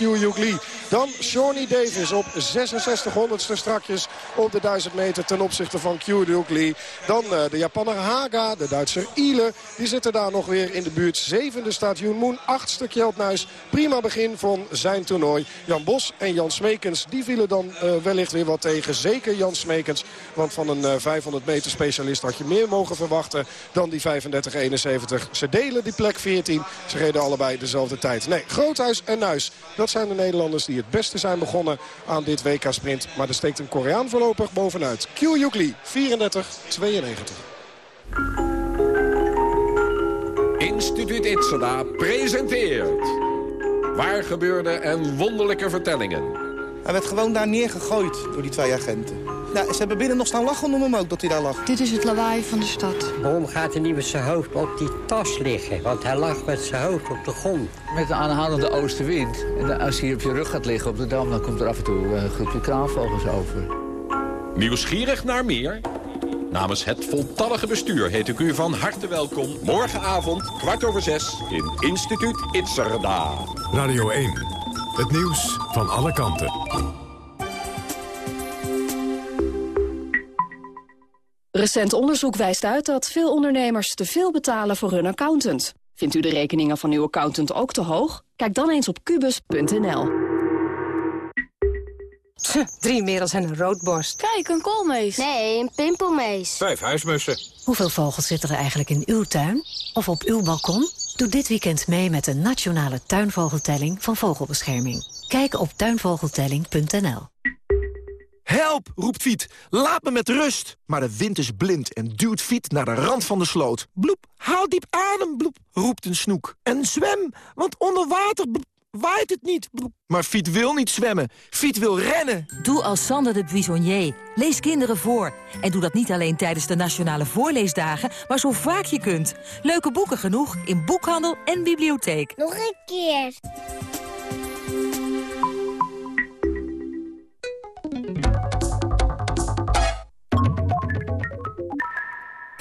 Kyu Lee. Dan Shawnee Davis op 66 honderdste strakjes op de 1000 meter ten opzichte van Kyu Lee. Dan uh, de Japaner Haga, de Duitser Ile. Die zitten daar nog weer in de buurt. Zevende staat Yoon Moon, achtste Kjeldnuis. Prima begin van zijn toernooi. Jan Bos en Jan Smekens, die vielen dan uh, wellicht weer wat tegen. Zeker Jan Smekens, want van een uh, 500 meter specialist had je meer mogen verwachten dan die 35-71. Ze delen die plek 14. Ze reden allebei dezelfde tijd. Nee, Groothuis en Nuis, dat zijn de Nederlanders die het beste zijn begonnen aan dit WK-sprint. Maar er steekt een Koreaan voorlopig bovenuit. Kyu Yuk Lee, 34-92. Instituut Itzada presenteert... Waar gebeurde en wonderlijke vertellingen. Hij werd gewoon daar neergegooid door die twee agenten. Ja, ze hebben binnen nog staan lachen om hem ook, dat hij daar lag. Dit is het lawaai van de stad. Waarom gaat hij niet met zijn hoofd op die tas liggen? Want hij lag met zijn hoofd op de grond. Met de aanhalende oostenwind. En als hij op je rug gaat liggen op de dam... dan komt er af en toe een groepje kraanvogels over. Nieuwsgierig naar meer? Namens het voltallige bestuur heet ik u van harte welkom... morgenavond, kwart over zes, in Instituut Itzerda. Radio 1, het nieuws van alle kanten. Recent onderzoek wijst uit dat veel ondernemers te veel betalen voor hun accountant. Vindt u de rekeningen van uw accountant ook te hoog? Kijk dan eens op kubus.nl. Drie merels en een roodborst. Kijk, een koolmees. Nee, een pimpelmees. Vijf huismussen. Hoeveel vogels zitten er eigenlijk in uw tuin? Of op uw balkon? Doe dit weekend mee met de nationale tuinvogeltelling van Vogelbescherming. Kijk op tuinvogeltelling.nl. Help, roept Fiet. Laat me met rust. Maar de wind is blind en duwt Fiet naar de rand van de sloot. Bloep, haal diep adem, bloep, roept een snoek. En zwem, want onder water bloep, waait het niet. Bloep. Maar Fiet wil niet zwemmen. Fiet wil rennen. Doe als Sander de Buissonnier. Lees kinderen voor. En doe dat niet alleen tijdens de Nationale Voorleesdagen, maar zo vaak je kunt. Leuke boeken genoeg in boekhandel en bibliotheek. Nog een keer.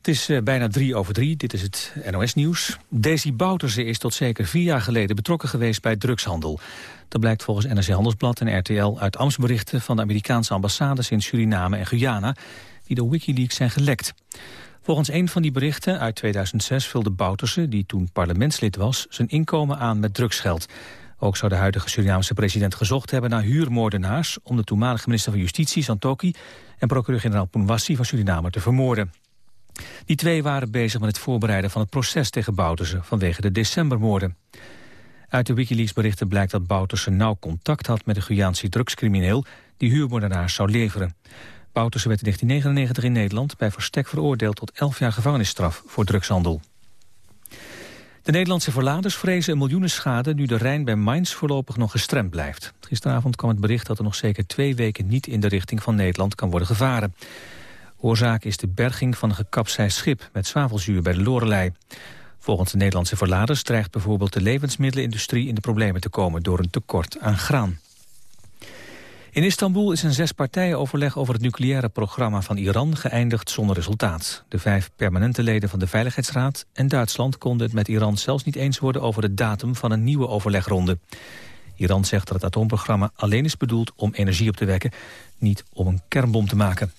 Het is uh, bijna drie over drie. Dit is het NOS-nieuws. Daisy Bouterse is tot zeker vier jaar geleden betrokken geweest bij drugshandel. Dat blijkt volgens NRC Handelsblad en RTL uit ambtsberichten... van de Amerikaanse ambassades in Suriname en Guyana... die door Wikileaks zijn gelekt. Volgens een van die berichten uit 2006 vulde Bouterse... die toen parlementslid was, zijn inkomen aan met drugsgeld. Ook zou de huidige Surinaamse president gezocht hebben naar huurmoordenaars... om de toenmalige minister van Justitie, Santoki... en procureur-generaal Poenwassi van Suriname te vermoorden. Die twee waren bezig met het voorbereiden van het proces tegen Bouterse vanwege de decembermoorden. Uit de Wikileaks-berichten blijkt dat Bouterse nauw contact had met de Guyaanse drugscrimineel die huurmoordenaars zou leveren. Bouterse werd in 1999 in Nederland bij verstek veroordeeld tot 11 jaar gevangenisstraf voor drugshandel. De Nederlandse verladers vrezen een miljoenenschade nu de Rijn bij Mainz voorlopig nog gestremd blijft. Gisteravond kwam het bericht dat er nog zeker twee weken niet in de richting van Nederland kan worden gevaren. Oorzaak is de berging van een gekapseist schip met zwavelzuur bij de Lorelei. Volgens de Nederlandse verladers dreigt bijvoorbeeld de levensmiddelenindustrie in de problemen te komen door een tekort aan graan. In Istanbul is een zespartijenoverleg over het nucleaire programma van Iran geëindigd zonder resultaat. De vijf permanente leden van de Veiligheidsraad en Duitsland konden het met Iran zelfs niet eens worden over de datum van een nieuwe overlegronde. Iran zegt dat het atoomprogramma alleen is bedoeld om energie op te wekken, niet om een kernbom te maken.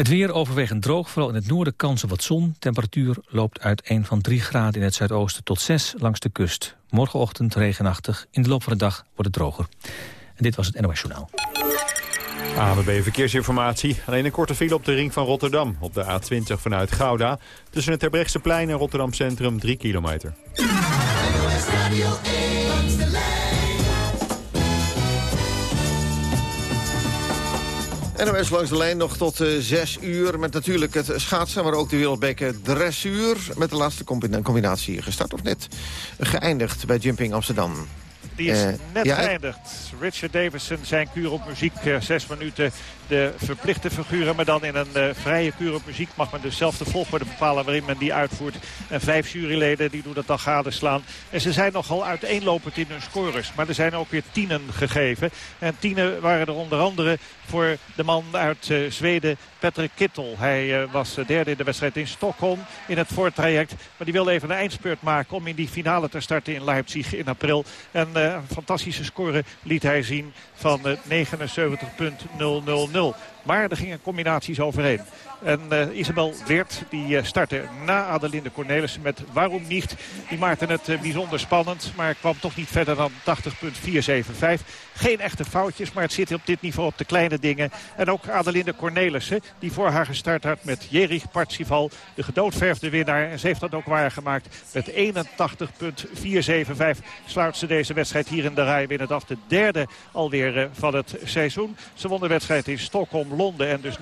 Het weer overwegend droog, vooral in het noorden kans op wat zon. Temperatuur loopt uit 1 van 3 graden in het zuidoosten tot 6 langs de kust. Morgenochtend regenachtig, in de loop van de dag wordt het droger. En dit was het NOS Journaal. ANWB Verkeersinformatie. Alleen een korte file op de ring van Rotterdam. Op de A20 vanuit Gouda. Tussen het Terbrechtseplein en Rotterdam Centrum 3 kilometer. NOS langs de lijn nog tot uh, 6 uur. Met natuurlijk het schaatsen, maar ook de wereldbeker dressuur. Met de laatste combinatie gestart of net geëindigd bij Jumping Amsterdam. Die is Eh, net ja, geëindigd. Richard Davison, zijn kuur op muziek. eh, zes minuten de verplichte figuren. Maar dan in een eh, vrije kuur op muziek mag men dus zelf de volgorde bepalen waarin men die uitvoert. En vijf juryleden die doen dat dan gadeslaan. En ze zijn nogal uiteenlopend in hun scores. Maar er zijn ook weer tienen gegeven. En tienen waren er onder andere voor de man uit eh, Zweden, Patrick Kittel. Hij eh, was derde in de wedstrijd in Stockholm in het voortraject. Maar die wilde even een eindspurt maken om in die finale te starten in Leipzig in april. En een fantastische score liet hij zien van eh, 79.000. Maar er gingen combinaties overheen. En eh, Isabel Weert die eh, startte na Adelinde Cornelissen met Waarom Niet. Die maakte het eh, bijzonder spannend, maar kwam toch niet verder dan 80.475. Geen echte foutjes, maar het zit op dit niveau op de kleine dingen. En ook Adelinde Cornelissen, die voor haar gestart had met Jerich Partsival, de gedoodverfde winnaar. En ze heeft dat ook waargemaakt. Met 81.475 sluit ze deze wedstrijd hier in de rij winnend af. De derde alweer van het seizoen. Ze won de wedstrijd in Stockholm, Londen en dus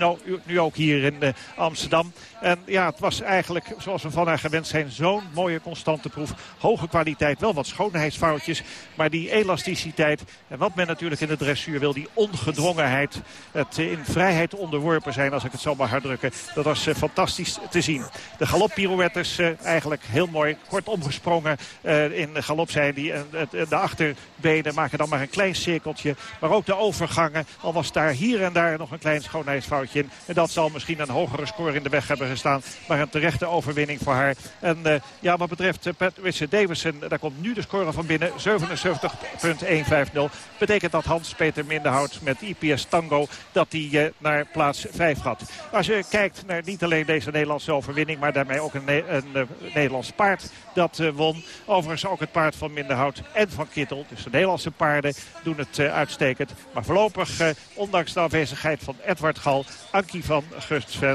nu ook hier in Amsterdam. En ja, het was eigenlijk, zoals we van haar gewend zijn, zo'n mooie constante proef. Hoge kwaliteit, wel wat schoonheidsfoutjes. Maar die elasticiteit en wat men natuurlijk in de dressuur wil, die ongedwongenheid. Het eh, in vrijheid onderworpen zijn, als ik het zo mag hardrukken. Dat was eh, fantastisch te zien. De galoppirouettes eh, eigenlijk heel mooi. Kort omgesprongen eh, in de galop zijn die. En, eh, de achterbenen maken dan maar een klein cirkeltje. Maar ook de overgangen. Al was daar hier en daar nog een klein schoonheidsfoutje in. En dat zal misschien een hogere score in de weg hebben gestaan. Maar een terechte overwinning voor haar. En eh, ja, wat betreft uh, Patricia Davison, daar komt nu de score van binnen. 77.150. Betekent dat Hans-Peter Minderhout met IPS Tango dat hij uh, naar plaats 5 gaat. Als je kijkt naar niet alleen deze Nederlandse overwinning, maar daarmee ook een, een Nederlands paard dat won. Overigens ook het paard van Minderhout en van Kittel. Dus de Nederlandse paarden doen het uitstekend. Maar voorlopig, ondanks de afwezigheid van Edward Gal, Ankie van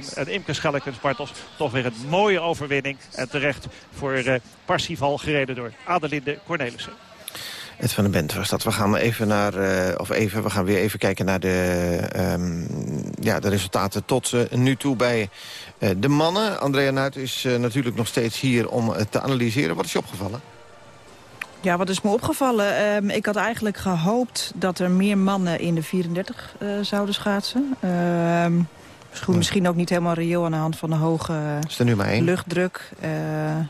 Gustven en Imke Schellekens-Bartels, toch weer een mooie overwinning. En terecht voor uh, Parsifal gereden door Adelinde Cornelissen. Ed van den Bent was dat. We gaan even naar, uh, of even, we gaan weer even kijken naar de, um, ja, de resultaten tot uh, nu toe bij uh, de mannen. Andrea Nuit is natuurlijk nog steeds hier om het te analyseren. Wat is je opgevallen? Ja, wat is me opgevallen? Um, ik had eigenlijk gehoopt dat er meer mannen in de 34 zouden schaatsen. Um, Misschien, misschien ook niet helemaal reëel aan de hand van de hoge is er nummer één? luchtdruk. Uh,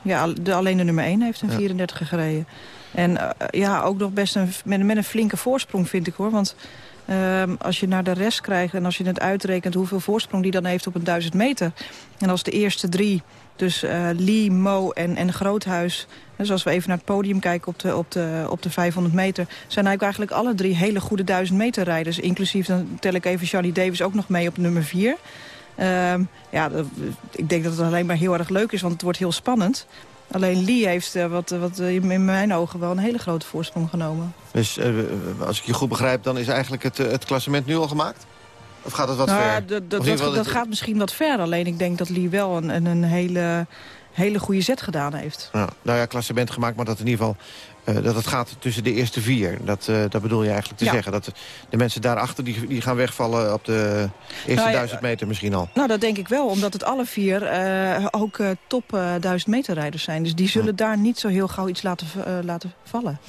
ja, de, alleen de nummer 1 heeft een ja. 34 gereden. En uh, ja, ook nog best een, met, met, een flinke voorsprong vind ik hoor. Want uh, als je naar de rest krijgt en als je het uitrekent hoeveel voorsprong die dan heeft op een 1000 meter. En als de eerste drie, dus uh, Lee, Mo en, en Groothuis... Dus als we even naar het podium kijken op de, op de, op de 500 meter... zijn eigenlijk alle drie hele goede 1000 meter rijders. Inclusief, dan tel ik even Charlie Davis ook nog mee op nummer 4. Uh, ja, ik denk dat het alleen maar heel erg leuk is, want het wordt heel spannend. Alleen Lee heeft uh, wat, wat uh, in mijn ogen wel een hele grote voorsprong genomen. Dus als ik je goed begrijp, dan is eigenlijk het, het klassement nu al gemaakt? Of gaat het wat nou, ver? Dat, dat, dat, dat gaat misschien wat ver. Alleen ik denk dat Lee wel een, een, een hele hele goede zet gedaan heeft. Ja, nou ja, klassement gemaakt, maar dat in ieder geval... Uh, dat het gaat tussen de eerste vier. Dat, uh, dat bedoel je eigenlijk te ja. zeggen. Dat de mensen daarachter die, die gaan wegvallen op de eerste nou duizend meter misschien al. Nou, dat denk ik wel. Omdat het alle vier uh, ook top duizend meter rijders zijn. Dus die zullen daar niet zo heel gauw iets laten, laten vallen.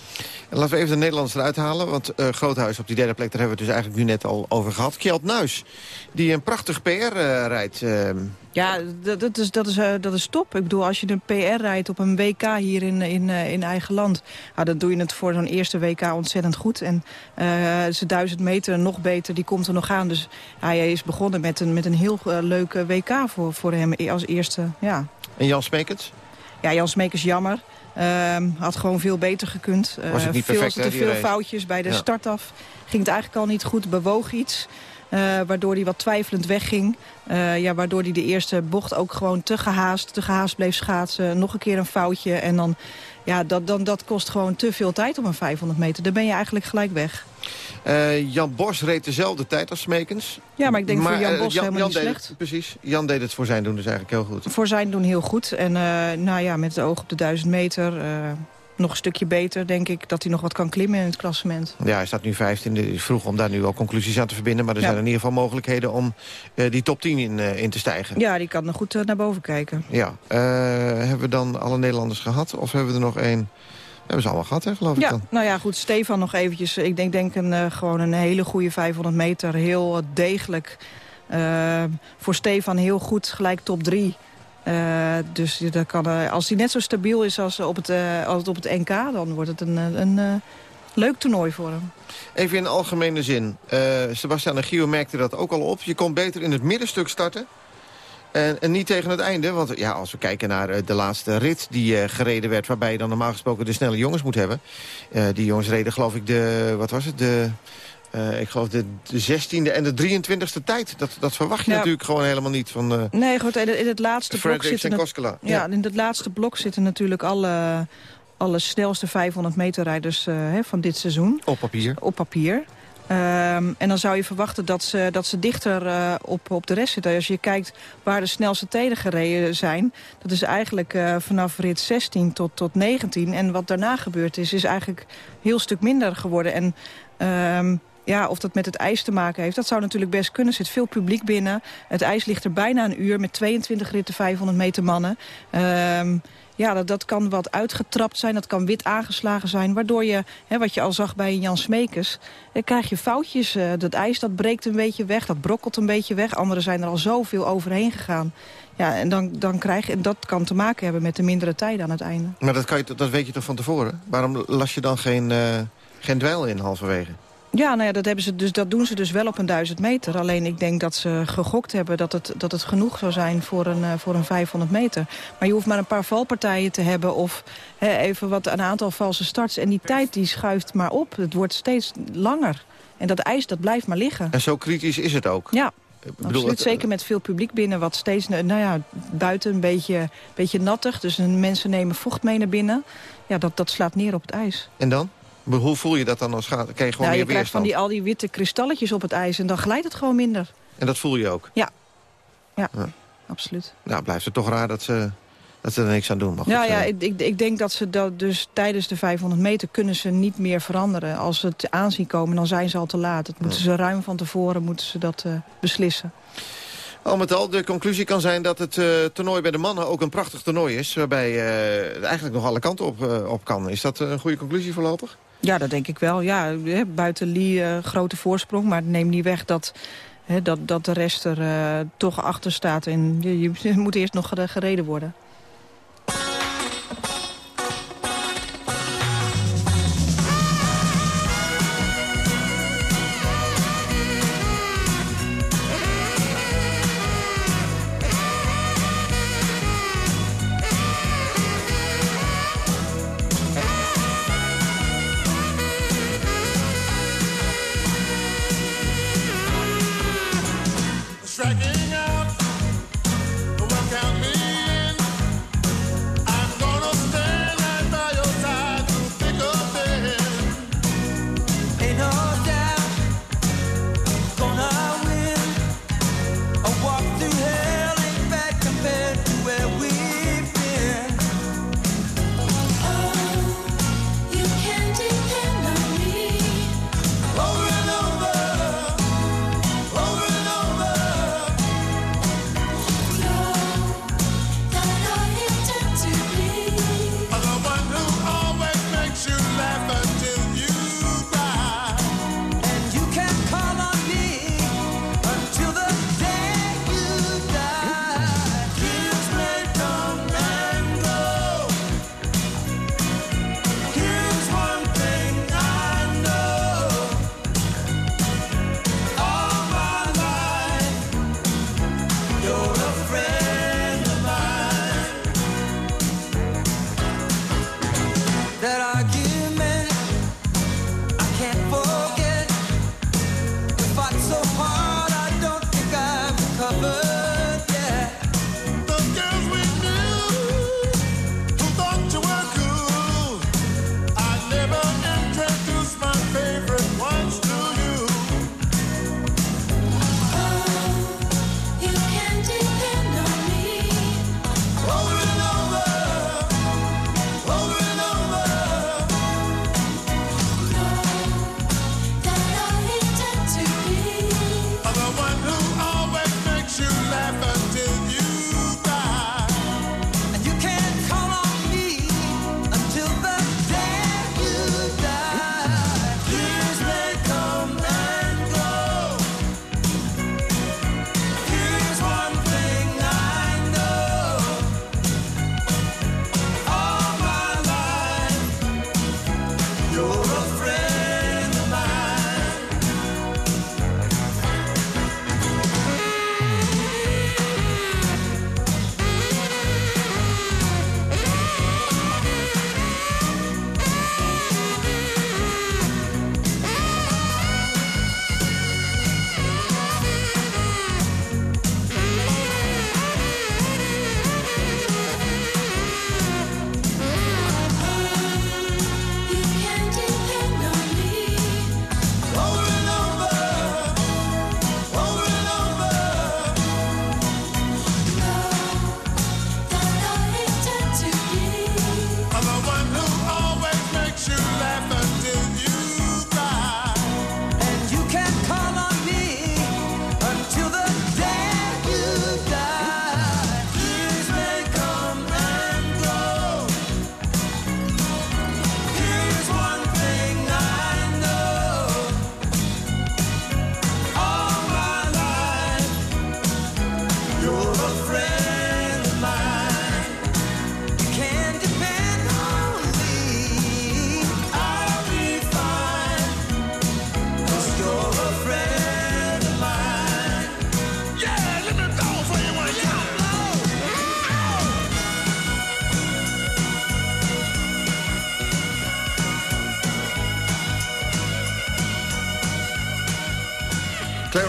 En laten we even de Nederlanders eruit halen. Want Groothuis op die derde plek, daar hebben we het dus eigenlijk nu net al over gehad. Kjeld Nuis, die een prachtig PR rijdt... ehm, ja, dat, dat, is, dat, is, uh, dat is top. Ik bedoel, als je een PR rijdt op een WK hier in, in, uh, in eigen land... Nou, dan doe je het voor zo'n eerste WK ontzettend goed. En uh, zijn duizend meter nog beter, die komt er nog aan. Dus hij is begonnen met een, met een heel leuke WK voor, voor hem als eerste. Ja. En Jan Smekens? Ja, Jan Smekens jammer. Uh, had gewoon veel beter gekund. Was het niet perfect, veel te veel foutjes bij de ja. start af. Ging het eigenlijk al niet goed, bewoog iets... Uh, waardoor hij wat twijfelend wegging. Uh, ja, waardoor hij de eerste bocht ook gewoon te gehaast, te gehaast bleef schaatsen. Nog een keer een foutje. En dan, ja, dat, dan, dat kost gewoon te veel tijd op een 500 meter. Dan ben je eigenlijk gelijk weg. Uh, Jan Bos reed dezelfde tijd als Smekens. Ja, maar ik denk maar, voor Jan Bos Jan, helemaal Jan niet slecht. Het, precies, Jan deed het voor zijn doen dus eigenlijk heel goed. Voor zijn doen heel goed. En nou ja, met het oog op de 1000 meter nog een stukje beter, denk ik, dat hij nog wat kan klimmen in het klassement. Ja, hij staat nu 15. Het is vroeg om daar nu al conclusies aan te verbinden. Maar er ja. zijn in ieder geval mogelijkheden om uh, die top 10 in, uh, in te stijgen. Ja, die kan nog goed uh, naar boven kijken. Ja. hebben we dan alle Nederlanders gehad? Of hebben we er nog één Hebben ze allemaal gehad, hè, geloof ik Ja, dan? nou ja, goed, Stefan nog eventjes. Ik denk, denk een, eh, gewoon een hele goede 500 meter. Heel eh, degelijk. Eh, voor Stefan heel goed, gelijk top 3. Dus dat kan, eh, als hij net zo stabiel is als op het, eh, als op het NK... dan wordt het een, eh, een eh, leuk toernooi voor hem. Even in algemene zin. Eh Sebastian en Gio merkten dat ook al op. Je kon beter in het middenstuk starten. En, en niet tegen het einde. Want ja, als we kijken naar eh, de laatste rit die eh, gereden werd... waarbij je dan normaal gesproken de snelle jongens moet hebben. Eh, die jongens reden geloof ik de... Wat was het? De... eh, ik geloof de, de 16e en de 23e tijd. Dat, dat verwacht je natuurlijk gewoon helemaal niet van uh, Nee, goed, in het, in het laatste blok zitten... Koskela. Ja, in het laatste blok zitten natuurlijk alle, alle snelste 500 meter rijders eh, hè, van dit seizoen. Op papier. Op papier. Ehm, en dan zou je verwachten dat ze, dat ze dichter eh, op, op de rest zitten. Als je kijkt waar de snelste tijden gereden zijn... dat is eigenlijk eh, vanaf rit 16 tot, tot 19. En wat daarna gebeurd is, is eigenlijk een heel stuk minder geworden. En ehm, ja, of dat met het ijs te maken heeft, dat zou natuurlijk best kunnen. Er zit veel publiek binnen. Het ijs ligt er bijna een uur met 22 ritten 500 meter mannen. Ehm, ja, dat, dat kan wat uitgetrapt zijn, dat kan wit aangeslagen zijn... waardoor je, hè, wat je al zag bij Jan Smekers... dan krijg je foutjes. eh, dat ijs dat breekt een beetje weg, dat brokkelt een beetje weg. Anderen zijn er al zoveel overheen gegaan. Ja, en dan, dan krijg en dat kan te maken hebben met de mindere tijden aan het einde. Maar dat, kan je, dat weet je toch van tevoren? Waarom las je dan geen, eh, geen dweil in halverwege? Ja, nou ja, dat, hebben ze dus, dat doen ze dus wel op een duizend meter. Alleen ik denk dat ze gegokt hebben dat het, dat het genoeg zou zijn voor een, eh, voor een 500 meter. Maar je hoeft maar een paar valpartijen te hebben of hè, even wat, een aantal valse starts. En die tijd die schuift maar op. Het wordt steeds langer. En dat ijs dat blijft maar liggen. En zo kritisch is het ook? Ja, Ik bedoel, absoluut. het- Zeker met veel publiek binnen. Wat steeds, nou ja, buiten een beetje, beetje nattig. Dus mensen nemen vocht mee naar binnen. Ja, dat, dat slaat neer op het ijs. En dan? Maar Hoe voel je dat dan als gaat? Krijg je gewoon Nou, je meer krijgt van die, al die witte kristalletjes op het ijs. En dan glijdt het gewoon minder. En dat voel je ook? Ja. Ja, Ja. absoluut. Nou, blijft het toch raar dat ze, dat ze er niks aan doen. Maar goed, Ja, ja eh, ik, ik, ik denk dat ze dat dus tijdens de 500 meter kunnen ze niet meer veranderen. Als ze het aanzien komen, dan zijn ze al te laat. Dat moeten ze ruim van tevoren moeten ze dat eh, beslissen. Al met al, de conclusie kan zijn dat het eh, toernooi bij de mannen ook een prachtig toernooi is. Waarbij het eigenlijk nog alle kanten op, op kan. Is dat een goede conclusie voorlopig? Ja, dat denk ik wel. Ja, buiten Lee eh, grote voorsprong. Maar het neemt niet weg dat, dat, dat de rest er eh, toch achter staat. En je, moet eerst nog gere- gereden worden.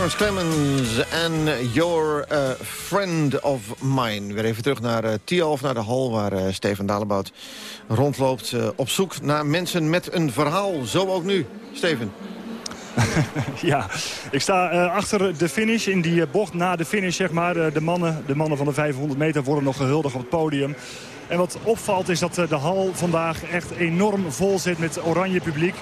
Clarence Clemens en Your uh, Friend of Mine. Weer even terug naar uh, Tialf, naar de hal waar uh, Steven Dalebout rondloopt. Op zoek naar mensen met een verhaal. Zo ook nu, Steven. ja, ik sta achter de finish, in die bocht na de finish, zeg maar. De, mannen, de mannen van de 500 meter worden nog gehuldigd op het podium. En wat opvalt is dat de hal vandaag echt enorm vol zit met oranje publiek.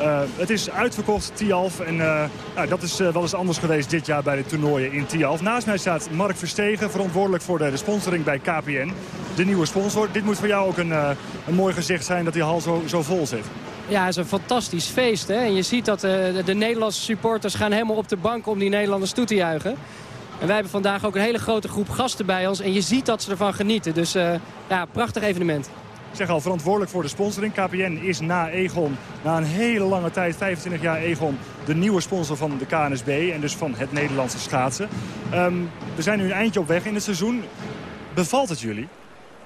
Uh, het is uitverkocht, Tialf. En uh, nou, dat is uh, wel eens anders geweest dit jaar bij de toernooien in Tialf. Naast mij staat Mark Verstegen, verantwoordelijk voor de, de sponsoring bij KPN. De nieuwe sponsor. Dit moet voor jou ook een, een mooi gezicht zijn dat die hal zo, zo vol zit. Ja, het is een fantastisch feest. Hè? En je ziet dat de, de Nederlandse supporters gaan helemaal op de bank om die Nederlanders toe te juichen. En wij hebben vandaag ook een hele grote groep gasten bij ons. En je ziet dat ze ervan genieten. Dus ja, prachtig evenement. Zeg al, verantwoordelijk voor de sponsoring. KPN is na Egon, na een hele lange tijd, 25 jaar Egon... de nieuwe sponsor van de KNSB en dus van het Nederlandse schaatsen. Um, we zijn nu een eindje op weg in het seizoen. Bevalt het jullie?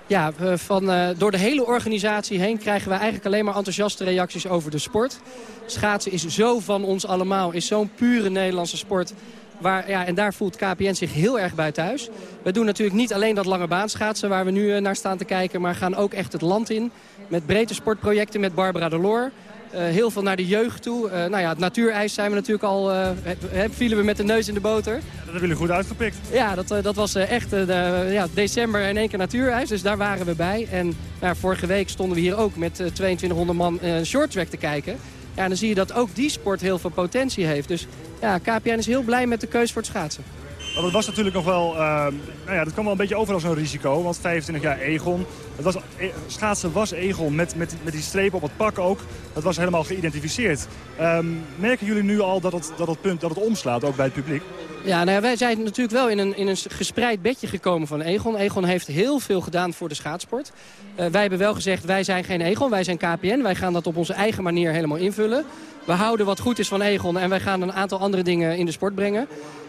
Ja, van, uh, door de hele organisatie heen krijgen we eigenlijk alleen maar enthousiaste reacties over de sport. Schaatsen is zo van ons allemaal, is zo'n pure Nederlandse sport... Waar, ja, en daar voelt KPN zich heel erg bij thuis. We doen natuurlijk niet alleen dat lange baanschaatsen waar we nu uh, naar staan te kijken... maar gaan ook echt het land in met breedte sportprojecten met Barbara Delor. Uh, heel veel naar de jeugd toe. Uh, nou ja, het natuurijs zijn we natuurlijk al, uh, he, vielen we met de neus in de boter. Dat hebben jullie goed uitgepikt. Ja, dat, dat was echt de, ja, december in één keer natuurijs. Dus daar waren we bij. En nou, vorige week stonden we hier ook met 2200 man shorttrack te kijken. Ja, dan zie je dat ook die sport heel veel potentie heeft. Dus ja, KPN is heel blij met de keus voor het schaatsen. Het was natuurlijk nog wel, uh, nou ja, dat kwam wel een beetje over als een risico. Want 25 jaar Egon, het was, schaatsen was Egon met, met, met die strepen op het pak ook. Dat was helemaal geïdentificeerd. Um, merken jullie nu al dat het, dat punt dat het omslaat, ook bij het publiek? Ja, nou ja, wij zijn natuurlijk wel in een, in een gespreid bedje gekomen van Egon. Egon heeft heel veel gedaan voor de schaatsport. Uh, wij hebben wel gezegd, wij zijn geen Egon, wij zijn KPN. Wij gaan dat op onze eigen manier helemaal invullen. We houden wat goed is van Egon en wij gaan een aantal andere dingen in de sport brengen.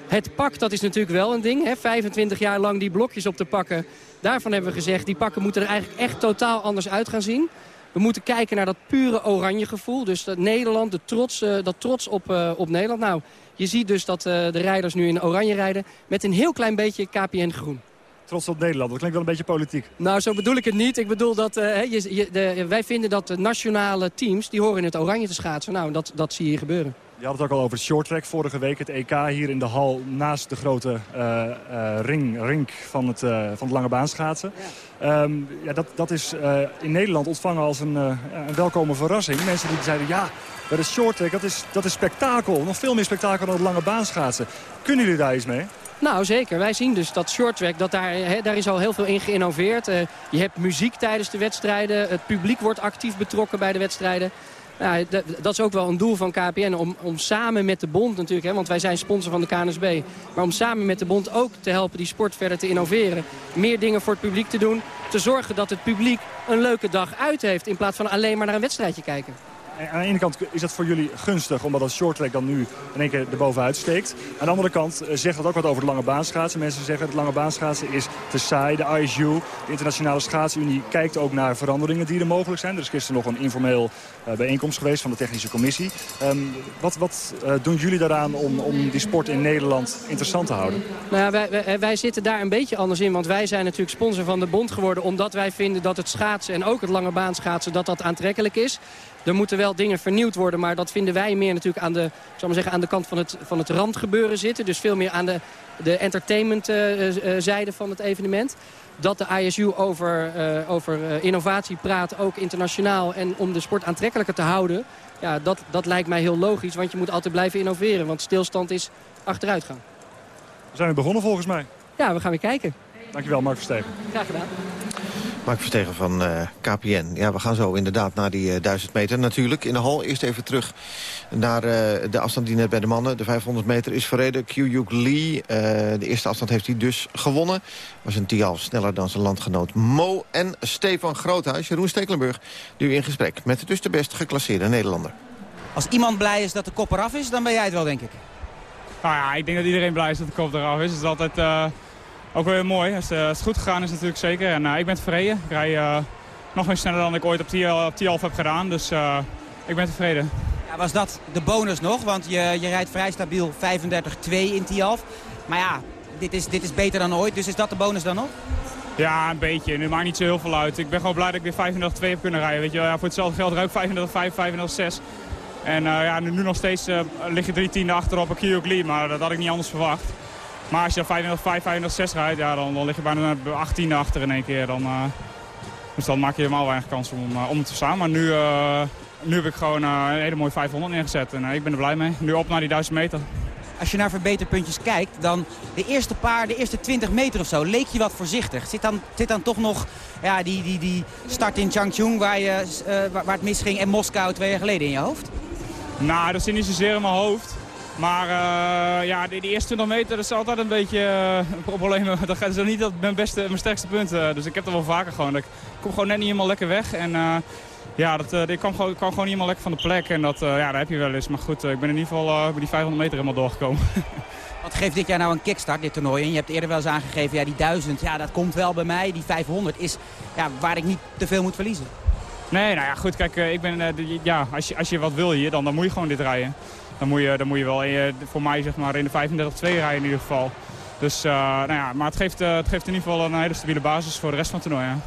Het pak, dat is natuurlijk wel een ding. Hè? 25 jaar lang die blokjes op te pakken. Daarvan hebben we gezegd, die pakken moeten er eigenlijk echt totaal anders uit gaan zien. We moeten kijken naar dat pure oranje gevoel. Dus dat Nederland, de trots, uh, dat trots op, uh, op Nederland. Nou, je ziet dus dat uh, de rijders nu in oranje rijden met een heel klein beetje KPN groen. Trots op Nederland, dat klinkt wel een beetje politiek. Nou, zo bedoel ik het niet. Ik bedoel dat je, je, de, wij vinden dat de nationale teams, die horen in het oranje te schaatsen. Nou, dat, dat zie je hier gebeuren. Je had het ook al over het shorttrack vorige week. Het EK hier in de hal naast de grote uh, uh, ring, rink van het, uh, van het lange baanschaatsen. Ja. Um, ja, dat, dat is in Nederland ontvangen als een, een welkome verrassing. Mensen die zeiden, ja, bij de shorttrack, dat is, dat is spektakel. Nog veel meer spektakel dan het lange baanschaatsen. Kunnen jullie daar iets mee? Nou, zeker. Wij zien dus dat shorttrack, dat daar, he, daar is al heel veel in geïnnoveerd. je hebt muziek tijdens de wedstrijden. Het publiek wordt actief betrokken bij de wedstrijden. Dat is ook wel een doel van KPN. Om, om samen met de bond natuurlijk, hè, want wij zijn sponsor van de KNSB. Maar om samen met de bond ook te helpen die sport verder te innoveren. Meer dingen voor het publiek te doen. Te zorgen dat het publiek een leuke dag uit heeft. In plaats van alleen maar naar een wedstrijdje kijken. Aan de ene kant is dat voor jullie gunstig, omdat het shorttrack dan nu in één keer erbovenuit steekt. Aan de andere kant zegt dat ook wat over het lange baanschaatsen. Mensen zeggen dat lange baanschaatsen is te saai. De ISU, de Internationale Schaatsunie, kijkt ook naar veranderingen die er mogelijk zijn. Er is gisteren nog een informeel uh, bijeenkomst geweest van de technische commissie. Um, wat wat uh, doen jullie daaraan om, om die sport in Nederland interessant te houden? Nou ja, wij, wij, zitten daar een beetje anders in, want wij zijn natuurlijk sponsor van de bond geworden. Omdat wij vinden dat het schaatsen en ook het lange baanschaatsen dat dat aantrekkelijk is. Er moeten wel dingen vernieuwd worden, maar dat vinden wij meer natuurlijk aan de, zal maar zeggen, aan de kant van het, van het randgebeuren zitten. Dus veel meer aan de, de entertainmentzijde uh, uh, van het evenement. Dat de ISU over, uh, over innovatie praat, ook internationaal. En om de sport aantrekkelijker te houden, ja, dat, dat lijkt mij heel logisch. Want je moet altijd blijven innoveren, want stilstand is achteruitgang. We zijn weer begonnen volgens mij. Ja, we gaan weer kijken. Dankjewel, Mark Verstegen. Graag gedaan. Mark Verstegen van uh, KPN. Ja, we gaan zo inderdaad naar die uh, 1000 meter natuurlijk. In de hal eerst even terug naar uh, de afstand die net bij de mannen. De 500 meter is verreden. Kyuyuk Lee, de eerste afstand heeft hij dus gewonnen. Was een tial sneller dan zijn landgenoot Mo en Stefan Groothuis. Jeroen Stekelenburg nu in gesprek met dus de best geclasseerde Nederlander. Als iemand blij is dat de kop eraf is, dan ben jij het wel, denk ik. Nou ja, ik denk dat iedereen blij is dat de kop eraf is. Het is altijd... Ook weer mooi. Als, uh, als, het goed gegaan is natuurlijk zeker. En uh, ik ben tevreden. Ik rij uh, nog meer sneller dan ik ooit op Tialf heb gedaan. Dus ik ben tevreden. Ja, was dat de bonus nog? Want je, je rijdt vrij stabiel 35-2 in Tialf. Maar ja, dit is, dit is beter dan ooit. Dus is dat de bonus dan nog? Ja, een beetje. Nu maakt niet zo heel veel uit. Ik ben gewoon blij dat ik weer 35-2 heb kunnen rijden. Weet je, ja, voor hetzelfde geld rijd ik 35-5, 35-6. En uh, ja, nu, nu, nog steeds uh, lig je drie tienden achter op een Kyok Lee, maar dat had ik niet anders verwacht. Maar als je 35-5, 35-6 rijdt, ja, dan, dan lig je bijna 18 achter in één keer. Dan, uh, dus dan maak je helemaal weinig kans om, om het te staan. Maar nu, nu heb ik gewoon een hele mooie 500 neergezet en ik ben er blij mee. Nu op naar die 1000 meter. Als je naar verbeterpuntjes kijkt, dan de eerste paar, de eerste 20 meter of zo, leek je wat voorzichtig. Zit dan, zit dan toch nog ja, die, die, die start in Changchun waar, je, waar, waar het misging en Moskou twee jaar geleden in je hoofd? Nou, dat zit niet zozeer in mijn hoofd. Maar uh, ja, de, eerste 20 meter dat is altijd een beetje uh, een probleem. Dat is niet dat mijn, beste, mijn sterkste punt. Uh, dus ik heb dat wel vaker gewoon. Ik kom gewoon net niet helemaal lekker weg. En ja, dat, ik kwam gewoon, kwam gewoon niet helemaal lekker van de plek. En dat, ja, dat heb je wel eens. Maar goed, ik ben in ieder geval bij die 500 meter helemaal doorgekomen. Wat geeft dit jaar nou een kickstart, dit toernooi? En je hebt eerder wel eens aangegeven, ja, die 1000, ja, dat komt wel bij mij. Die 500 is ja, waar ik niet te veel moet verliezen. Nee, nou ja, goed, kijk, ik ben, ja, als, je, als je wat wil hier, dan, dan moet je gewoon dit rijden. Dan moet je, dan moet je wel, voor mij zeg maar, in de 35-2 rijden in ieder geval. Dus, uh, nou ja, maar het geeft, uh, het geeft in ieder geval een hele stabiele basis voor de rest van het toernooi. Ja.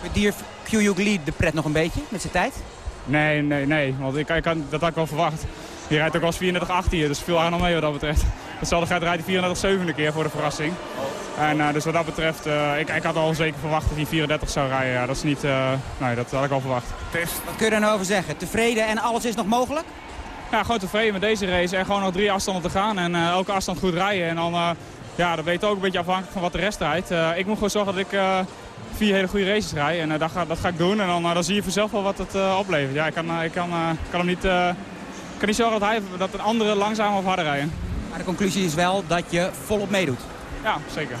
Verdierf Kyuyuk Lee de pret nog een beetje met zijn tijd? Nee, nee, nee, want ik, ik, dat had ik wel verwacht. Die rijdt ook als 34-8 hier, dus veel aan nog mee wat dat betreft. Hetzelfde gaat rijdt hij 34-7 keer voor de verrassing. En uh, dus wat dat betreft, uh, ik, ik had al zeker verwacht dat hij 34 zou rijden. Ja, dat is niet, uh, nee, dat had ik al verwacht. Wat kun je daar nou over zeggen? Tevreden en alles is nog mogelijk? Ja, gewoon tevreden met deze race. En gewoon nog drie afstanden te gaan en elke afstand goed rijden. En dan, ja, dat weet ook een beetje afhankelijk van wat de rest rijdt. ik moet gewoon zorgen dat ik vier hele goede races rijd. En dat, ga, dat ga ik doen. En dan, dan zie je vanzelf wel wat het oplevert. Ja, ik kan, ik kan, kan hem niet... Kan niet zorgen dat, hij, dat een andere langzamer of harder rijden. Maar de conclusie is wel dat je volop meedoet. Ja, zeker.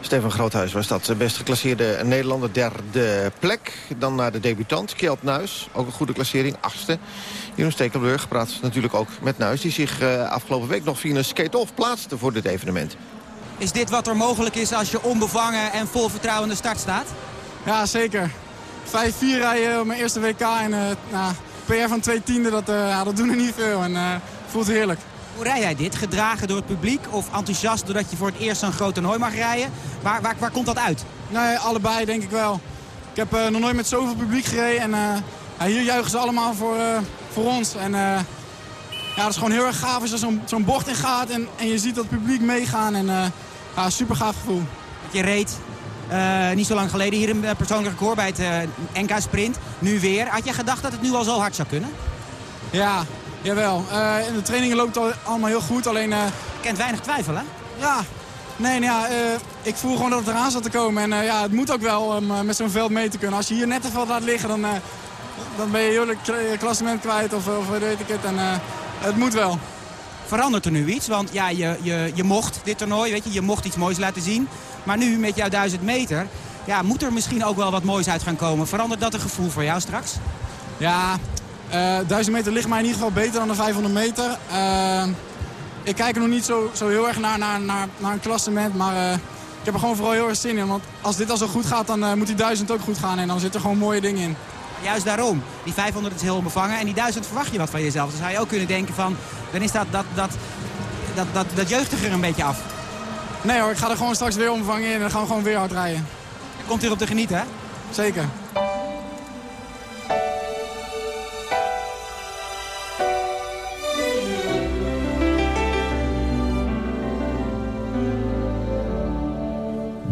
Stefan Groothuis was dat. Best geclasseerde Nederlander, derde plek. Dan naar de debutant, Kjeld Nuis. Ook een goede klassering, achtste. Jeroen Stekelburg praat natuurlijk ook met Nuis... die zich uh, afgelopen week nog via een skate-off plaatste voor dit evenement. Is dit wat er mogelijk is als je onbevangen en vol vertrouwen in de start staat? Ja, zeker. 5-4 rijden op mijn eerste WK en uh, nou, PR van twee tienden, dat, uh, ja, dat doen er niet veel. En uh, voelt heerlijk. Hoe rij jij dit? Gedragen door het publiek of enthousiast doordat je voor het eerst zo'n groot toernooi mag rijden? Waar, waar, waar komt dat uit? Nee, allebei denk ik wel. Ik heb uh, nog nooit met zoveel publiek gereden en ja, hier juichen ze allemaal voor, voor ons. En ja, dat is gewoon heel erg gaaf als je zo'n zo'n bocht in gaat en, en je ziet dat het publiek meegaan. En ja, super gaaf gevoel. Je reed uh, niet zo lang geleden hier een persoonlijk record bij het uh, NK Sprint. Nu weer. Had je gedacht dat het nu al zo hard zou kunnen? Ja, jawel. Uh, in de trainingen loopt het allemaal heel goed. Alleen, Je kent weinig twijfel, hè? Ja. Nee, nou ja, ik voel gewoon dat het eraan zat te komen. En ja, het moet ook wel om met zo'n veld mee te kunnen. Als je hier net te veel laat liggen, dan, dan ben je heel het klassement kwijt. Of, of weet ik het. En het moet wel. Verandert er nu iets? Want ja, je, je, je mocht dit toernooi, weet je, je mocht iets moois laten zien. Maar nu met jouw 1000 meter, ja, moet er misschien ook wel wat moois uit gaan komen. Verandert dat een gevoel voor jou straks? Ja, 1000 meter ligt mij in ieder geval beter dan de 500 meter. Uh, ik kijk er nog niet zo, zo heel erg naar, naar, naar, naar een klassement, maar uh, ik heb er gewoon vooral heel erg zin in. Want als dit al zo goed gaat, dan moet die 1000 ook goed gaan en dan zitten er gewoon mooie dingen in. Juist daarom. Die 500 is heel onbevangen en die 1000 verwacht je wat van jezelf. Dus zou je ook kunnen denken van, dan is dat, dat, dat, dat, dat, dat jeugdiger een beetje af. Nee hoor, ik ga er gewoon straks weer omvangen in en dan gaan we gewoon weer hard rijden. Komt hier op te genieten, hè? Zeker.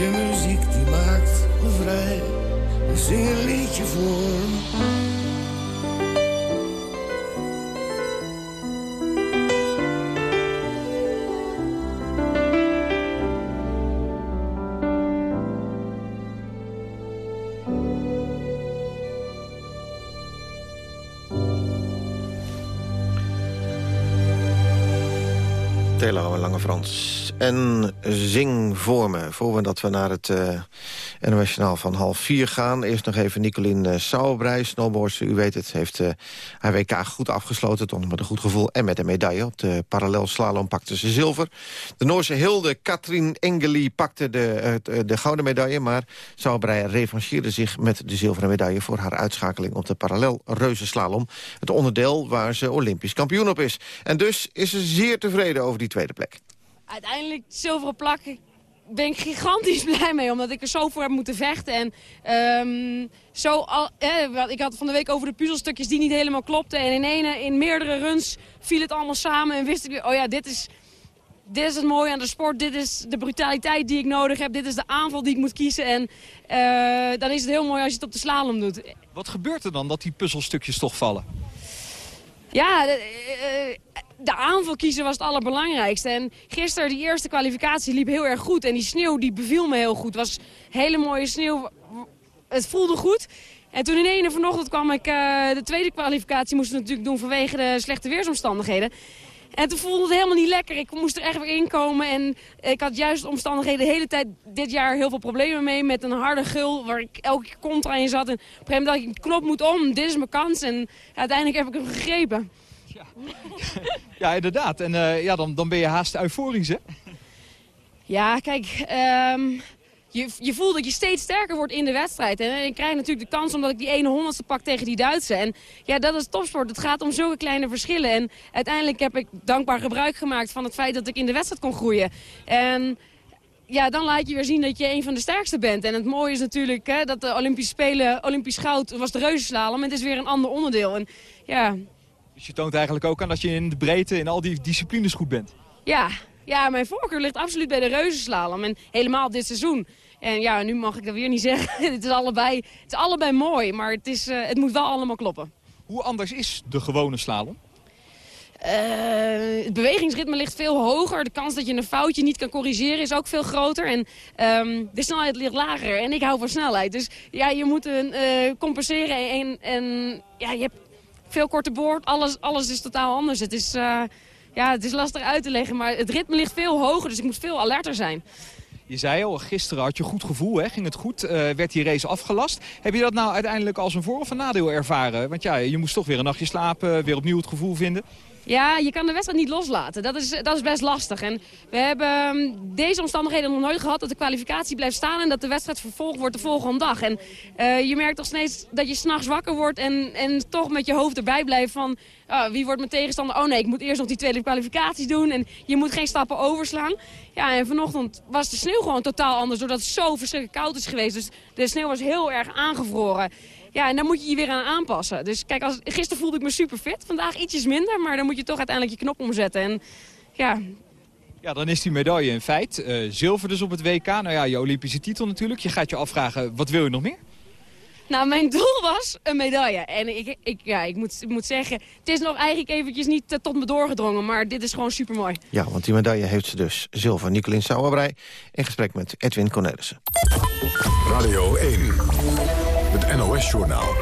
Je muziek die maakt me vrij. Zing een liedje voor me. Lange Frans. En zing voor me. Voor we dat we naar het uh, NOS Journaal van half vier gaan. Eerst nog even Nicolien uh, Sauerbrei, snowboardster. U weet het, heeft uh, haar WK goed afgesloten. Toch met een goed gevoel en met een medaille. Op de parallelslalom pakte ze zilver. De Noorse Hilde Katrien Engeli pakte de, de gouden medaille. Maar Sauerbrei revancheerde zich met de zilveren medaille... voor haar uitschakeling op de parallel reuzenslalom. Het onderdeel waar ze olympisch kampioen op is. En dus is ze zeer tevreden over die tweede plek. Uiteindelijk zilveren plak ben ik gigantisch blij mee, omdat ik er zo voor heb moeten vechten. En um, zo al, eh, ik had van de week over de puzzelstukjes die niet helemaal klopten. En in, ene, in meerdere runs viel het allemaal samen en wist ik weer, oh ja, dit is, dit is het mooie aan de sport. Dit is de brutaliteit die ik nodig heb. Dit is de aanval die ik moet kiezen. En uh, dan is het heel mooi als je het op de slalom doet. Wat gebeurt er dan dat die puzzelstukjes toch vallen? Ja, uh, de aanval kiezen was het allerbelangrijkste. En gisteren, die eerste kwalificatie, liep heel erg goed. En die sneeuw die beviel me heel goed. Het was hele mooie sneeuw. Het voelde goed. En toen in ene vanochtend kwam ik... Uh, de tweede kwalificatie moesten we natuurlijk doen vanwege de slechte weersomstandigheden. En toen voelde het helemaal niet lekker. Ik moest er echt weer inkomen. En ik had juist de omstandigheden de hele tijd dit jaar heel veel problemen mee. Met een harde gul waar ik elke keer contra in zat. En op een gegeven moment dacht ik, knop moet om. Dit is mijn kans. En uiteindelijk heb ik hem gegrepen. Ja, ja inderdaad. En uh, ja, dan, dan ben je haast euforisch, hè? Ja, kijk, um, je, je voelt dat je steeds sterker wordt in de wedstrijd. En ik krijg natuurlijk de kans omdat ik die ene honderdste pak tegen die Duitse. En ja, dat is topsport. Het gaat om zulke kleine verschillen. En uiteindelijk heb ik dankbaar gebruik gemaakt van het feit dat ik in de wedstrijd kon groeien. En ja, dan laat je weer zien dat je een van de sterkste bent. En het mooie is natuurlijk hè, dat de Olympische Spelen, Olympisch goud was de reuzenslalom. En het is weer een ander onderdeel. En ja, dus je toont eigenlijk ook aan dat je in de breedte in al die disciplines goed bent. Ja, ja mijn voorkeur ligt absoluut bij de reuzenslalom. En helemaal dit seizoen. En ja, nu mag ik dat weer niet zeggen. het, is allebei, het is allebei mooi, maar het, is, uh, het moet wel allemaal kloppen. Hoe anders is de gewone slalom? Uh, het bewegingsritme ligt veel hoger. De kans dat je een foutje niet kan corrigeren is ook veel groter. En um, de snelheid ligt lager. En ik hou van snelheid. Dus ja, je moet uh, compenseren. En, en ja, je hebt veel korter boord. Alles, alles is totaal anders. Het is, uh, ja, het is lastig uit te leggen, maar het ritme ligt veel hoger. Dus ik moet veel alerter zijn. Je zei al, gisteren had je goed gevoel, hè? ging het goed, eh, werd die race afgelast. Heb je dat nou uiteindelijk als een voor- of een nadeel ervaren? Want ja, je moest toch weer een nachtje slapen, weer opnieuw het gevoel vinden. Ja, je kan de wedstrijd niet loslaten. Dat is, dat is best lastig. En we hebben ehm, deze omstandigheden nog nooit gehad... dat de kwalificatie blijft staan en dat de wedstrijd vervolgd wordt de volgende dag. En eh, je merkt toch steeds dat je s'nachts wakker wordt... En, en toch met je hoofd erbij blijft van... ah, wie wordt mijn tegenstander? Oh nee, ik moet eerst nog die tweede kwalificaties doen. En je moet geen stappen overslaan. Ja, en vanochtend was de sneeuw gewoon totaal anders... doordat het zo verschrikkelijk koud is geweest. Dus de sneeuw was heel erg aangevroren. Ja, en daar moet je je weer aan aanpassen. Dus kijk, als, gisteren voelde ik me super fit. Vandaag ietsjes minder, maar dan moet je toch uiteindelijk je knop omzetten. En ja, Ja, dan is die medaille in feit. eh, zilver dus op het WK. Nou ja, je Olympische titel natuurlijk. Je gaat je afvragen, wat wil je nog meer? nou mijn doel was een medaille. En ik, ik, ja, ik, moet, ik moet zeggen, het is nog eigenlijk eventjes niet eh, tot me doorgedrongen. Maar dit is gewoon super mooi. Ja, want die medaille heeft ze dus. Zilver, Nicolien Sauerbrei in gesprek met Edwin Cornelissen. Radio 1, het NOS-journaal.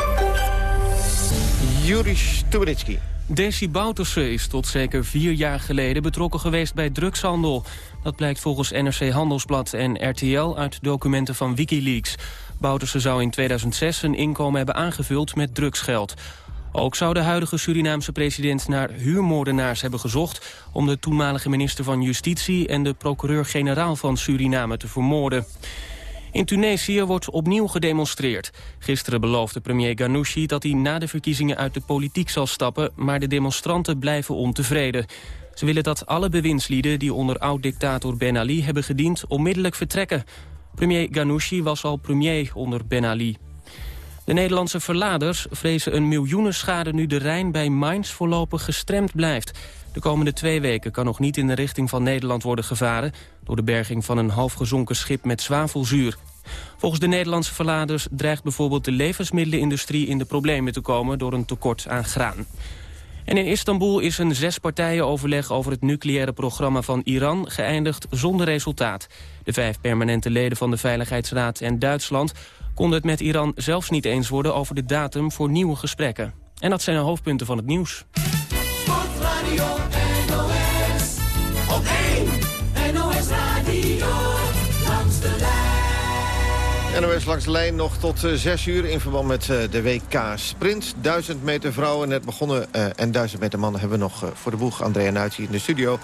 Juri Stubenitski. Desi Bouterse is tot zeker vier jaar geleden betrokken geweest bij drugshandel. Dat blijkt volgens NRC Handelsblad en RTL uit documenten van Wikileaks. Bouterse zou in 2006 een inkomen hebben aangevuld met drugsgeld. Ook zou de huidige Surinaamse president naar huurmoordenaars hebben gezocht... om de toenmalige minister van Justitie en de procureur-generaal van Suriname te vermoorden. In Tunesië wordt opnieuw gedemonstreerd. Gisteren beloofde premier Ghanouchi dat hij na de verkiezingen uit de politiek zal stappen... maar de demonstranten blijven ontevreden. Ze willen dat alle bewindslieden die onder oud-dictator Ben Ali hebben gediend... onmiddellijk vertrekken. Premier Ghanouchi was al premier onder Ben Ali. De Nederlandse verladers vrezen een miljoenenschade nu de Rijn bij Mainz voorlopig gestremd blijft. De komende twee weken kan nog niet in de richting van Nederland worden gevaren... door de berging van een halfgezonken schip met zwavelzuur. Volgens de Nederlandse verladers dreigt bijvoorbeeld de levensmiddelenindustrie in de problemen te komen door een tekort aan graan. En in Istanbul is een zespartijenoverleg over het nucleaire programma van Iran geëindigd zonder resultaat. De vijf permanente leden van de Veiligheidsraad en Duitsland konden het met Iran zelfs niet eens worden over de datum voor nieuwe gesprekken. En dat zijn de hoofdpunten van het nieuws. Sportradio NOS. Op 1 NOS Radio. Langs de lijn. NOS langs de lijn nog tot 6 uur in verband met eh, de WK Sprint. 1000 meter vrouwen net begonnen eh, en 1000 meter mannen hebben we nog eh, voor de boeg. Andrea Nuit hier in de studio.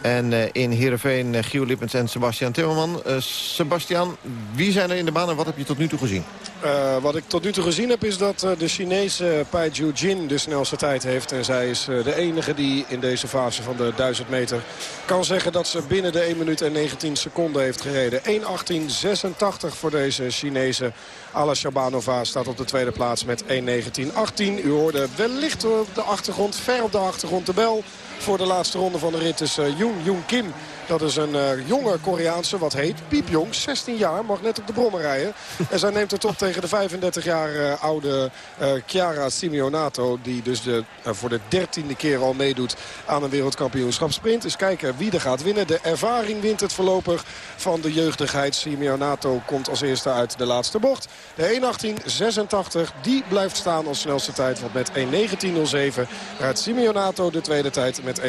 En eh, in Heerenveen Giel Lippens en Sebastian Timmerman. Eh, Sebastian, wie zijn er in de baan en wat heb je tot nu toe gezien? Uh, wat ik tot nu toe gezien heb is dat uh, de Chinese Pai Jiu-Jin de snelste tijd heeft. En zij is uh, de enige die in deze fase van de 1000 meter kan zeggen dat ze binnen de 1 minuut en 19 seconden heeft gereden. 1.18.86 voor deze Chinese. Ala Shabanova staat op de tweede plaats met 1.19.18. U hoorde wellicht op de achtergrond, ver op de achtergrond de bel voor de laatste ronde van de rit is Yoon Yoon Kim. Dat is een uh, jonge Koreaanse, wat heet, piepjong, 16 jaar, mag net op de brommer rijden. en zij neemt het op tegen de 35 jaar uh, oude uh, Chiara Simeonato... die dus de, voor de dertiende keer al meedoet aan een wereldkampioenschap sprint. Dus kijken wie er gaat winnen. De ervaring wint het voorlopig van de jeugdigheid. Simeonato komt als eerste uit de laatste bocht. De 1.18.86, die blijft staan als snelste tijd. Want met 1.19.07 rijdt Simeonato de tweede tijd met 1.19.83.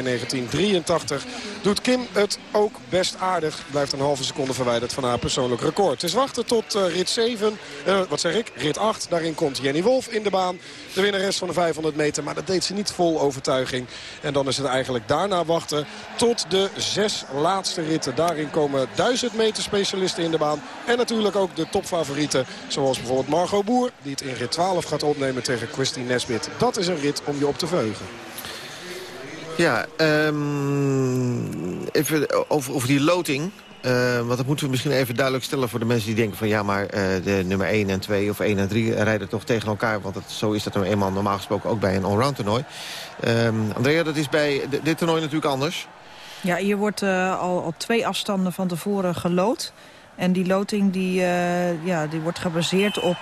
Doet Kim het ook best aardig. Blijft een halve seconde verwijderd van haar persoonlijk record. Het is wachten tot uh, rit 7, uh, wat zeg ik, rit 8. Daarin komt Jenny Wolf in de baan. De winnares van de 500 meter, maar dat deed ze niet vol overtuiging. En dan is het eigenlijk daarna wachten tot de zes laatste ritten. Daarin komen 1000 meter specialisten in de baan. En natuurlijk ook de topfavorieten, zoals bijvoorbeeld Margot Boer... die het in rit 12 gaat opnemen tegen Christine Nesbit. Dat is een rit om je op te veugen. Ja, um, even over, over die loting. Uh, want dat moeten we misschien even duidelijk stellen voor de mensen die denken van... ja, maar uh, de nummer 1 en 2 of 1 en 3 rijden toch tegen elkaar. Want zo is dat nou eenmaal normaal gesproken ook bij een allround toernooi. Um, Andrea, dat is bij dit toernooi natuurlijk anders. Ja, hier wordt al, twee afstanden van tevoren gelood. En die loting die, ja, die wordt gebaseerd op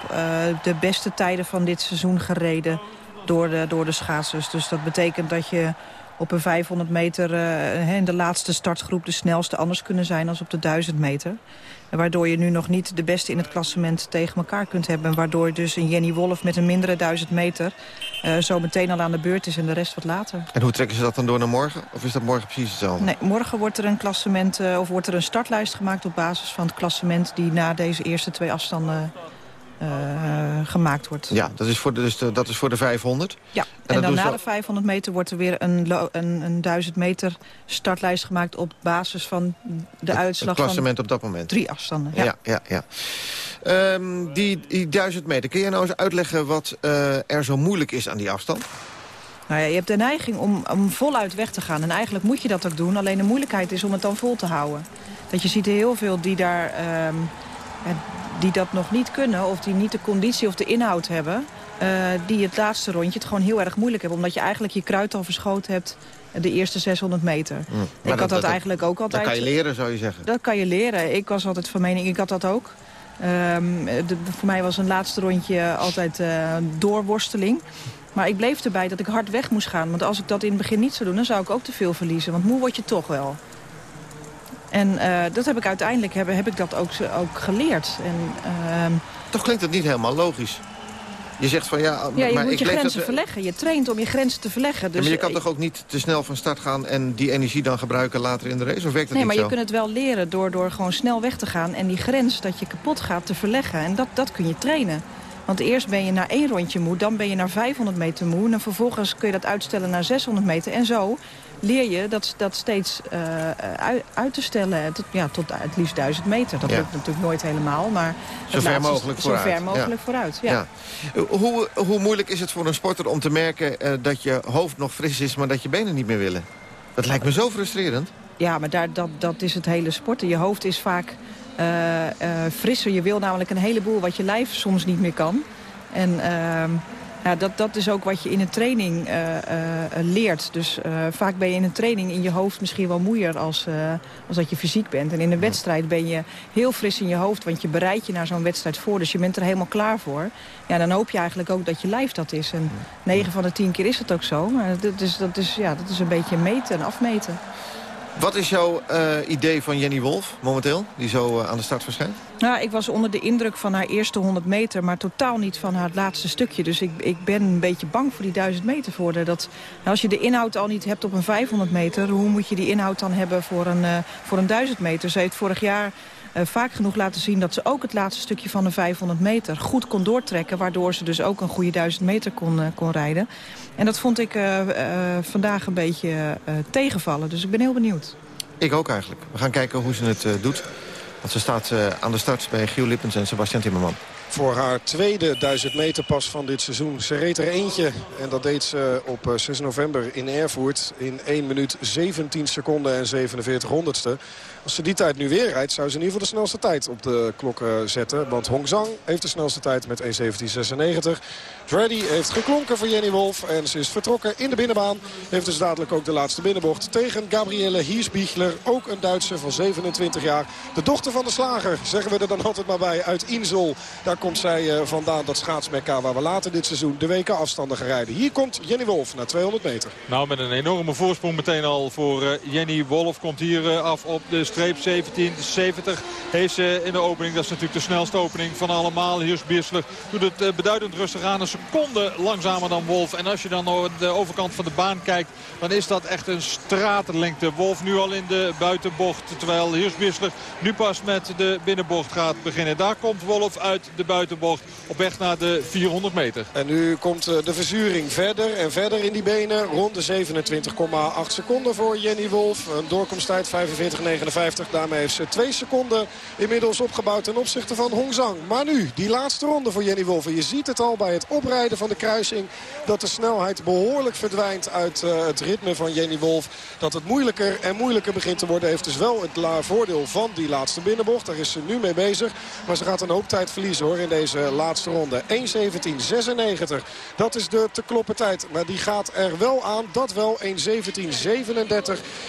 de beste tijden van dit seizoen gereden door de, door de schaatsers. Dus dat betekent dat je op een 500 meter hè, in de laatste startgroep de snelste anders kunnen zijn als op de 1000 meter. En waardoor je nu nog niet de beste in het klassement tegen elkaar kunt hebben. En waardoor dus een Jenny Wolf met een mindere 1000 meter eh, zo meteen al aan de beurt is en de rest wat later. En hoe trekken ze dat dan door naar morgen? Of is dat morgen precies hetzelfde? Nee, morgen wordt er een klassement eh, of wordt er een startlijst gemaakt op basis van het klassement die na deze eerste twee afstanden eh, gemaakt wordt. Ja, dat is voor de, dus de, dat is voor de 500. Ja, En dan na de 500 meter wordt er weer een, een, een 1000 meter startlijst gemaakt op basis van de Het uitslag klassement van op dat moment. drie afstanden. Ja, ja, ja. Ehm, die, die 1000 meter, kun je nou eens uitleggen wat eh, er zo moeilijk is aan die afstand? Nou ja, je hebt de neiging om, om voluit weg te gaan. En eigenlijk moet je dat ook doen. Alleen de moeilijkheid is om het dan vol te houden. Dat je ziet heel veel die, daar, ehm, ja, die dat nog niet kunnen... of die niet de conditie of de inhoud hebben... eh, die het laatste rondje het gewoon heel erg moeilijk hebben. Omdat je eigenlijk je kruid al verschoten hebt de eerste 600 meter. Maar Ik had dat, eigenlijk ook altijd... Dat kan je leren, zou je zeggen. Dat kan je leren. Ik was altijd van mening, ik had dat ook. Ehm, de- voor mij was een laatste rondje altijd eh, doorworsteling. Maar ik bleef erbij dat ik hard weg moest gaan. Want als ik dat in het begin niet zou doen, dan zou ik ook te veel verliezen. Want moe word je toch wel. En eh, dat heb ik uiteindelijk heb, heb ik dat ook, zo- ook geleerd. En, ehm, Toch klinkt het niet helemaal logisch. Je zegt van ja, ja, je maar moet ik je grenzen dat- verleggen. Je traint om je grenzen te verleggen. Ja, Dus, maar je kan eh, toch ook niet te snel van start gaan en die energie dan gebruiken later in de race? Of werkt dat Nee, maar zo? je kunt het wel leren door, door gewoon snel weg te gaan... en die grens dat je kapot gaat te verleggen. En dat, dat kun je trainen. Want eerst ben je na één rondje moe, dan ben je naar 500 meter moe... en vervolgens kun je dat uitstellen naar 600 meter. En zo leer je dat, dat steeds eh, uit, uit te stellen tot, ja, tot het liefst 1000 meter. Dat Ja. lukt natuurlijk nooit helemaal, maar... Zo ver mogelijk Zo vooruit. ver mogelijk Ja. vooruit, ja. Hoe, hoe moeilijk is het voor een sporter om te merken eh, dat je hoofd nog fris is... maar dat je benen niet meer willen? Dat lijkt me zo frustrerend. Ja, maar daar, dat, dat is het hele sporten. Je hoofd is vaak eh, eh, frisser. Je wil namelijk een heleboel wat je lijf soms niet meer kan. En ehm, ja, dat, dat is ook wat je in een training eh, eh, leert. Dus eh, vaak ben je in een training in je hoofd misschien wel moeier als, als dat je fysiek bent. En in een wedstrijd ben je heel fris in je hoofd, want je bereidt je naar zo'n wedstrijd voor. Dus je bent er helemaal klaar voor. Ja, dan hoop je eigenlijk ook dat je lijf dat is. En 9 van de 10 keer is het ook zo. Maar dat is, dat is, ja, dat is een beetje meten en afmeten. Wat is jouw eh, idee van Jenny Wolf momenteel, die zo eh, aan de start verschijnt? Nou, ik was onder de indruk van haar eerste 100 meter, maar totaal niet van haar laatste stukje. Dus ik, ik ben een beetje bang voor die 1000 meter voor. Dat, nou, als je de inhoud al niet hebt op een 500 meter, hoe moet je die inhoud dan hebben voor een, eh, voor een 1000 meter? Ze heeft vorig jaar vaak genoeg laten zien dat ze ook het laatste stukje van de 500 meter goed kon doortrekken. Waardoor ze dus ook een goede 1000 meter kon, eh, kon rijden. En dat vond ik eh, eh, vandaag een beetje eh, tegenvallen. Dus ik ben heel benieuwd. Ik ook eigenlijk. We gaan kijken hoe ze het eh, doet. Want ze staat eh, aan de start bij Giel Lippens en Sebastian Timmerman. Voor haar tweede 1000 meter pas van dit seizoen. Ze reed er eentje en dat deed ze op eh, 6 november in Erfurt. In 1 minuut 17 seconden en 47 honderdste. Als ze die tijd nu weer rijdt, zou ze in ieder geval de snelste tijd op de klok eh, zetten. Want Hong Zhang heeft de snelste tijd met 1.17.96. Dreddy heeft geklonken voor Jenny Wolf en ze is vertrokken in de binnenbaan. Heeft dus dadelijk ook de laatste binnenbocht tegen Gabrielle Hiesbichler. Ook een Duitse van 27 jaar. De dochter van de slager, zeggen we er dan altijd maar bij, uit Insel. Daar komt zij eh, vandaan, dat schaatsmekka waar we later dit seizoen de weken afstanden gaan rijden. Hier komt Jenny Wolf naar 200 meter. Nou, met een enorme voorsprong meteen al voor eh, Jenny Wolf. Komt hier eh, af op de streep 1770. Heeft ze in de opening. Dat is natuurlijk de snelste opening van allemaal. Hiers Biersler doet het beduidend rustig aan. Een seconde langzamer dan Wolf. En als je dan naar de overkant van de baan kijkt. Dan is dat echt een stratenlengte. Wolf nu al in de buitenbocht. Terwijl Hiers Biersler nu pas met de binnenbocht gaat beginnen. Daar komt Wolf uit de buitenbocht. Op weg naar de 400 meter. En nu komt eh, de verzuring verder en verder in die benen. Rond de 27,8 seconden voor Jenny Wolf. Een doorkomsttijd 45,59. Daarmee heeft ze twee seconden inmiddels opgebouwd ten opzichte van Hong Zhang. Maar nu, die laatste ronde voor Jenny Wolf. En je ziet het al bij het oprijden van de kruising... dat de snelheid behoorlijk verdwijnt uit eh, het ritme van Jenny Wolf. Dat het moeilijker en moeilijker begint te worden. Heeft dus wel het voordeel van die laatste binnenbocht. Daar is ze nu mee bezig. Maar ze gaat een hoop tijd verliezen hoor in deze laatste ronde. 1.17.96. Dat is de te kloppen tijd. Maar die gaat er wel aan. Dat wel. 1.17.37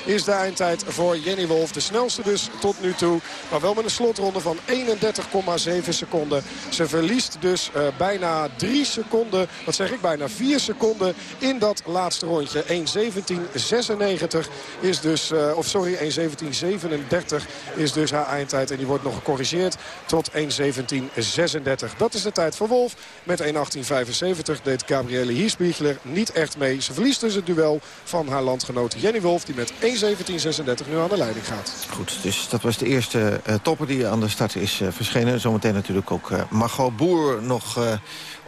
is de eindtijd voor Jenny Wolf. De snelste dus tot nu toe. Maar wel met een slotronde van 31,7 seconden. Ze verliest dus uh, bijna 3 seconden, wat zeg ik, bijna 4 seconden in dat laatste rondje. 1.17.96 is dus, uh, of sorry, 1.17.37 is dus haar eindtijd. En die wordt nog gecorrigeerd tot 1.17.36. Dat is de tijd voor Wolf. Met 1.18.75 deed Gabriele Hiesbiegler niet echt mee. Ze verliest dus het duel van haar landgenoot Jenny Wolf... die met 1.17.36 nu aan de leiding gaat. Goed, dus dat was de eerste uh, topper die aan de start is uh, verschenen. Zometeen natuurlijk ook uh, Margot Boer nog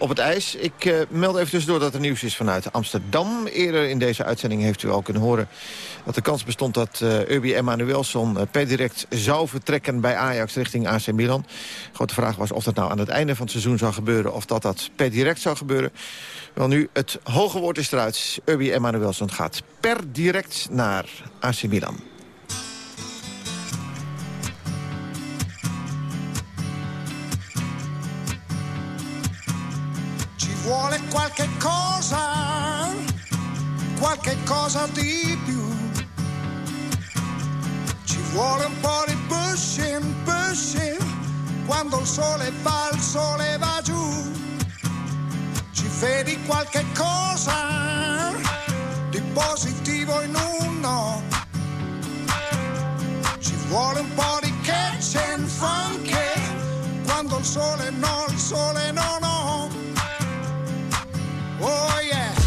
op het ijs. Ik uh, meld even tussendoor dat er nieuws is vanuit Amsterdam. Eerder in deze uitzending heeft u al kunnen horen... dat de kans bestond dat uh, Urbi Emanuelson uh, per direct zou vertrekken bij Ajax richting AC Milan. Grote vraag was of dat nou aan het einde van het seizoen zou gebeuren... of dat dat per direct zou gebeuren. Wel nu, het hoge woord is eruit. Urbi Emanuelson gaat per direct naar AC Milan. Vuole qualche cosa, qualche cosa di più. Ci vuole un po' di pushing, pushing, quando il sole va, il sole va giù. Ci vedi qualche cosa di positivo in uno. Ci vuole un po' di catch and funk, quando il sole no, il sole no, no. Oh yeah.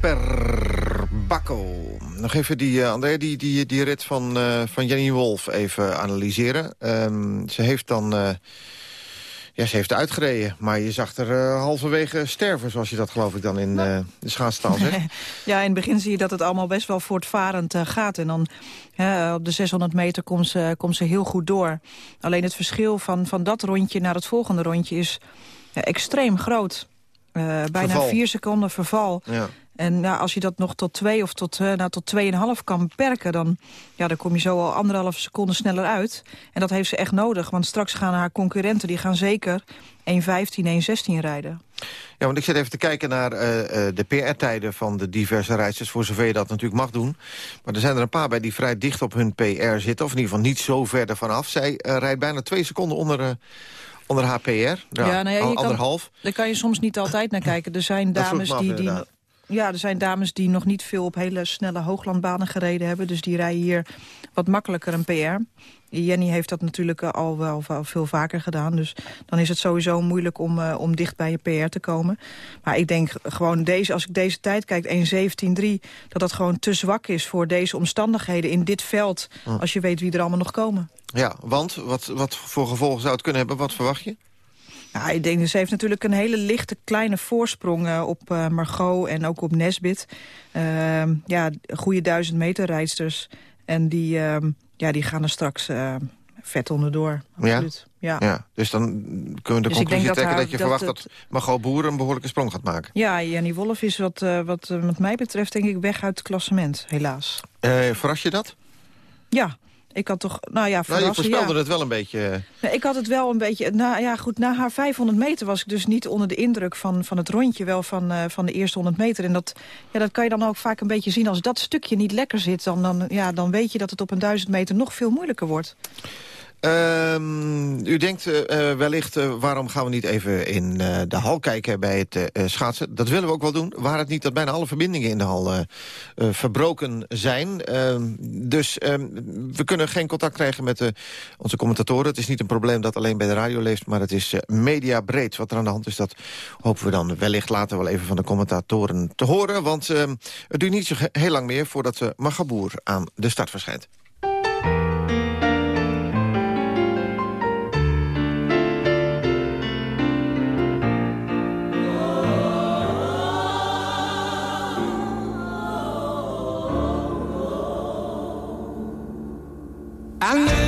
Per Bakko. Nog even die, uh, André, die, die, die rit van, uh, van Jenny Wolf even analyseren. Um, ze heeft dan uh, Ja, ze heeft uitgereden, maar je zag er eh, halverwege sterven... zoals je dat geloof ik dan in eh, de schaatstaal zegt. Ja, in het begin zie je dat het allemaal best wel voortvarend eh, gaat. En dan op de 600 meter komt ze, komt ze heel goed door. Alleen het verschil van, van dat rondje naar het volgende rondje is extreem groot. Eh, bijna vier seconden verval. Ja. En ja, als je dat nog tot twee of tot, eh, nou, tot tweeënhalf kan beperken... Dan, ja, dan kom je zo al anderhalf seconde sneller uit. En dat heeft ze echt nodig, want straks gaan haar concurrenten... die gaan zeker 1.15, 1.16 rijden. Ja, want ik zit even te kijken naar eh, eh, de PR-tijden van de diverse rijders... voor zover je dat natuurlijk mag doen. Maar er zijn er een paar bij die vrij dicht op hun PR zitten... of in ieder geval niet zo ver ervan af. Zij rijdt bijna twee seconden onder, onder haar PR. Ja, nou ja, kan- anderhalf. Daar kan je soms niet altijd naar kijken. Er zijn dames die, die. Ja, er zijn dames die nog niet veel op hele snelle hooglandbanen gereden hebben. Dus die rijden hier wat makkelijker een PR. Jenny heeft dat natuurlijk eh, al wel, wel veel vaker gedaan. Dus dan is het sowieso moeilijk om, eh, om dicht bij je PR te komen. Maar ik denk gewoon deze, als ik deze tijd kijk, 1.17.3... dat dat gewoon te zwak is voor deze omstandigheden in dit veld... Hm. als je weet wie er allemaal nog komen. Ja, want wat, wat voor gevolgen zou het kunnen hebben? Wat verwacht je? Ja, ik denk, ze heeft natuurlijk een hele lichte kleine voorsprong eh, op eh, Margot en ook op Nesbit. Ehm, ja, goede duizend meter rijdsters. En die, ehm, ja, die gaan er straks eh, vet onderdoor. Absoluut. Ja. ja. Dus dan kunnen we de Dus conclusie trekken dat je dat verwacht het- dat Margot Boer een behoorlijke sprong gaat maken. Ja, Jenny Wolf is wat, wat, wat mij betreft denk ik weg uit het klassement, helaas. Verras je dat? Ja, ik had toch... Nou ja, Nou, je voorspelde ja. het wel een beetje. eh, Nee, ik had het wel een beetje... Na, ja, goed, na haar 500 meter was ik dus niet onder de indruk van, van het rondje... wel van, eh, van de eerste 100 meter. En dat, ja, dat kan je dan ook vaak een beetje zien. Als dat stukje niet lekker zit, dan, dan, ja, dan weet je dat het op een 1000 meter nog veel moeilijker wordt. Ehm, u denkt eh, eh, wellicht, eh, waarom gaan we niet even in de hal kijken bij het schaatsen? Dat willen we ook wel doen. Waar het niet dat bijna alle verbindingen in de hal verbroken zijn. Ehm, dus ehm, we kunnen geen contact krijgen met onze commentatoren. Het is niet een probleem dat alleen bij de radio leeft, maar het is eh, mediabreed. Wat er aan de hand is, dat hopen we dan wellicht later wel even van de commentatoren te horen. Want het duurt niet zo heel lang meer voordat Magaboer aan de start verschijnt. I know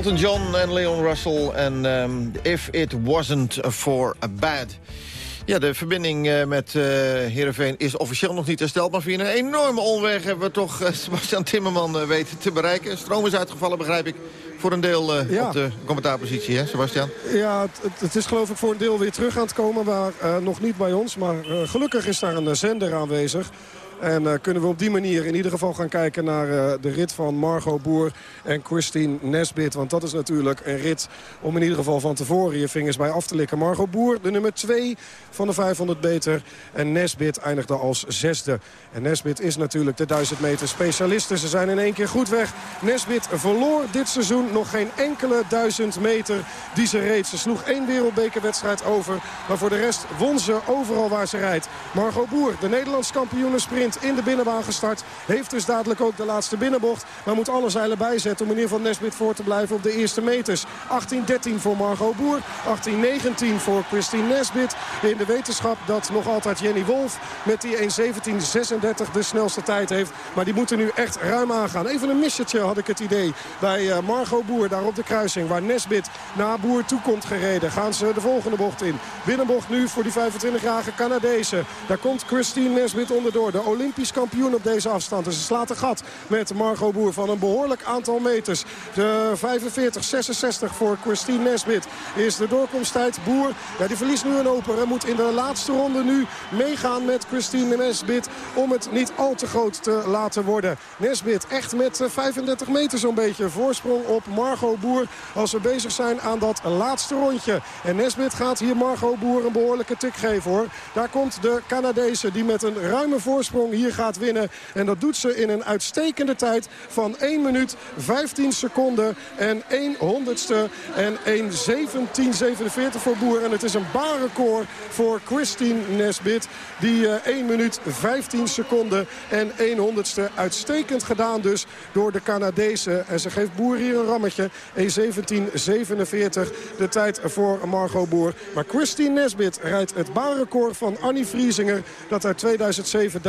Elton John en Leon Russell en ehm, If It Wasn't For Bad. Ja, de verbinding eh, met eh Heerenveen is officieel nog niet hersteld. Maar via een enorme omweg hebben we toch eh, Sebastian Timmerman weten te bereiken. Stroom is uitgevallen, begrijp ik. Voor een deel eh, Ja. op de commentaarpositie, hè, Sebastian? Ja, het, het- is geloof ik voor een deel weer terug aan het komen. Maar nog niet bij ons. Maar gelukkig is daar een zender aanwezig. En eh, kunnen we op die manier in ieder geval gaan kijken naar eh, de rit van Margot Boer en Christine Nesbit. Want dat is natuurlijk een rit om in ieder geval van tevoren je vingers bij af te likken. Margot Boer, de nummer 2 van de 500 meter. En Nesbit eindigde als zesde. En Nesbit is natuurlijk de 1000 meter specialiste. Ze zijn in één keer goed weg. Nesbit verloor dit seizoen nog geen enkele 1000 meter die ze reed. Ze sloeg één wereldbekerwedstrijd over. Maar voor de rest won ze overal waar ze rijdt. Margot Boer, de Nederlands kampioene sprint in de binnenbaan gestart. Heeft dus dadelijk ook de laatste binnenbocht. Maar moet alle zeilen bijzetten om in ieder geval Nesbit voor te blijven op de eerste meters. 18-13 voor Margot Boer. 18-19 voor Christine Nesbit. In de wetenschap dat nog altijd Jenny Wolf met die 1.17.36 de snelste tijd heeft. Maar die moeten nu echt ruim aangaan. Even een missertje had ik het idee bij eh, Margot Boer daar op de kruising. Waar Nesbit naar Boer toe komt gereden. Gaan ze de volgende bocht in. Binnenbocht nu voor die 25-jarige Canadese. Daar komt Christine Nesbit onderdoor. De Olympisch kampioen op deze afstand. Dus ze slaat een gat met Margot Boer van een behoorlijk aantal meters. De 45-66 voor Christine Nesbit is de doorkomsttijd. Boer, ja, die verliest nu een open. Hij moet in de laatste ronde nu meegaan met Christine Nesbit om het niet al te groot te laten worden. Nesbit echt met eh, 35 meter zo'n beetje voorsprong op Margot Boer als we bezig zijn aan dat laatste rondje. En Nesbit gaat hier Margot Boer een behoorlijke tik geven hoor. Daar komt de Canadese die met een ruime voorsprong hier gaat winnen. En dat doet ze in een uitstekende tijd van 1 minuut 15 seconden en 1 honderdste en 1 1747 voor Boer. En het is een baanrecord voor Christine Nesbit. Die eh, 1 minuut 15 seconden en 1 honderdste uitstekend gedaan dus door de Canadezen. En ze geeft Boer hier een rammetje. 1 1747 de tijd voor Margot Boer. Maar Christine Nesbit rijdt het baanrecord van Annie Vriesinger. Dat uit 2007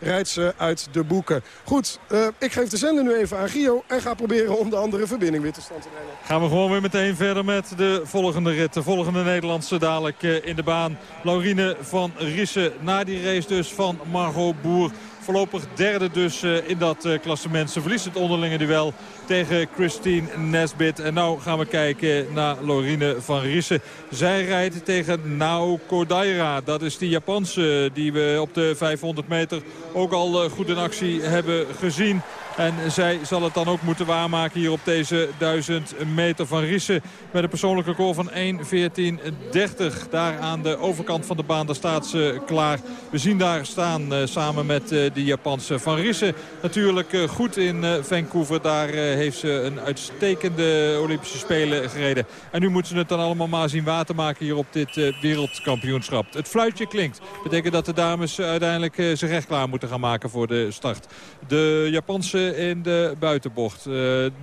rijdt ze uit de boeken. Goed, eh, ik geef de zender nu even aan Gio. En ga proberen om de andere verbinding weer te stand te brengen. Gaan we gewoon weer meteen verder met de volgende rit. De volgende Nederlandse dadelijk eh, in de baan. Laurine van Rissen na die race dus van Margot Boer. Voorlopig derde dus eh, in dat eh, klassement. Ze verliest het onderlinge duel tegen Christine Nesbit. En nou gaan we kijken naar Laurine van Rissen. Zij rijdt tegen Nao Kodaira. Dat is die Japanse die we op de 500 meter ook al eh, goed in actie hebben gezien. En zij zal het dan ook moeten waarmaken hier op deze 1000 meter van Rissen. Met een persoonlijk record van 1.14.30. Daar aan de overkant van de baan, daar staat ze klaar. We zien daar staan eh, samen met eh, de Japanse van Rissen. Natuurlijk eh, goed in Vancouver. Daar heeft ze een uitstekende Olympische Spelen gereden. En nu moeten ze het dan allemaal maar zien waar te maken hier op dit wereldkampioenschap. Het fluitje klinkt. Betekent dat de dames uiteindelijk zich echt klaar moeten gaan maken voor de start. De Japanse in de buitenbocht. Eh,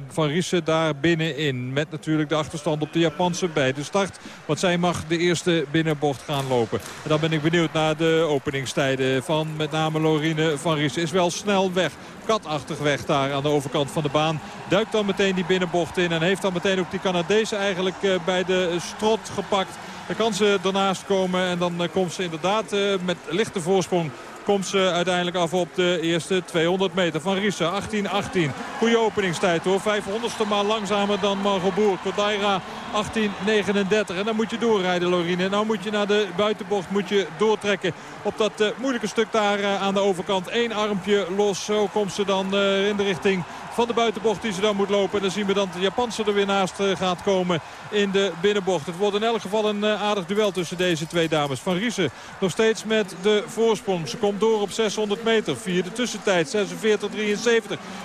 van Riesen daar binnenin. Met natuurlijk de achterstand op de Japanse bij de start. Want zij mag de eerste binnenbocht gaan lopen. En dan ben ik benieuwd naar de openingstijden van met name Lorine van Riesen. Is wel snel weg. Katachtig weg daar aan de overkant van de baan. Duikt dan meteen die binnenbocht in. En heeft dan meteen ook die Canadezen eigenlijk eh, bij de strot gepakt. Dan kan ze ernaast komen en dan eh, komt ze inderdaad met lichte voorsprong komt ze uiteindelijk af op de eerste 200 meter van Risse. 18-18. Goede openingstijd hoor. 500ste maar langzamer dan Margot Boer. Kodaira 18-39. En dan moet je doorrijden Lorine. En nou moet je naar de buitenbocht moet je doortrekken. Op dat eh, moeilijke stuk daar eh, aan de overkant. Eén armpje los. Zo komt ze dan eh, in de richting van de buitenbocht die ze dan moet lopen. En dan zien we dat de Japanse er weer naast eh, gaat komen in de binnenbocht. Het wordt in elk geval een eh, aardig duel tussen deze twee dames. Van Riesen nog steeds met de voorsprong. Ze komt door op 600 meter. Vierde tussentijd 46-73.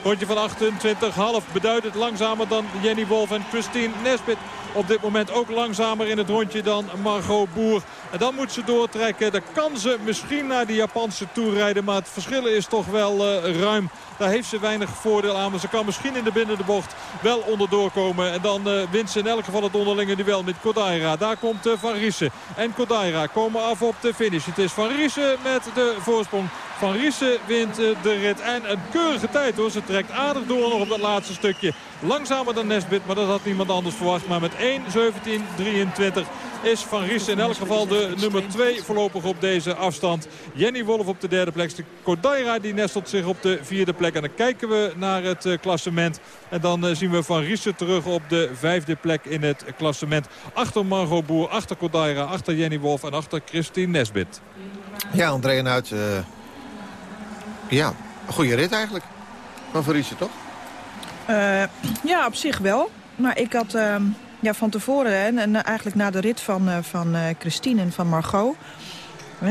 Rondje van 28,5. Beduidend langzamer dan Jenny Wolf en Christine Nesbit. Op dit moment ook langzamer in het rondje dan Margot Boer. En dan moet ze doortrekken. Dan kan ze misschien naar de Japanse toe rijden. Maar het verschil is toch wel eh, ruim. Daar heeft ze weinig voordeel aan. Maar ze kan misschien in de binnen de bocht wel onderdoor komen. En dan uh, wint ze in elk geval het onderlinge duel met Kodaira. Daar komt uh, Van Riesen. En Kodaira komen af op de finish. Het is Van Riesen met de voorsprong. Van Riesen wint uh, de rit. En een keurige tijd hoor. Ze trekt aardig door nog op dat laatste stukje. Langzamer dan Nesbit. Maar dat had niemand anders verwacht. Maar met 1.17.23 is Van Ries in elk geval de nummer 2 voorlopig op deze afstand. Jenny Wolf op de derde plek. De Cordaira die nestelt zich op de vierde plek. En dan kijken we naar het eh, klassement. En dan eh, zien we Van Riesen terug op de vijfde plek in het klassement. Achter Margot Boer, achter Cordaira, achter Jenny Wolf en achter Christine Nesbit. Ja, André en uit. Eh, ja, een goede rit eigenlijk. Van Verriesen, toch? Eh, ja, op zich wel. Maar ik had ehm, ja, van tevoren, en eigenlijk na de rit van, eh, van eh, Christine en van Margot...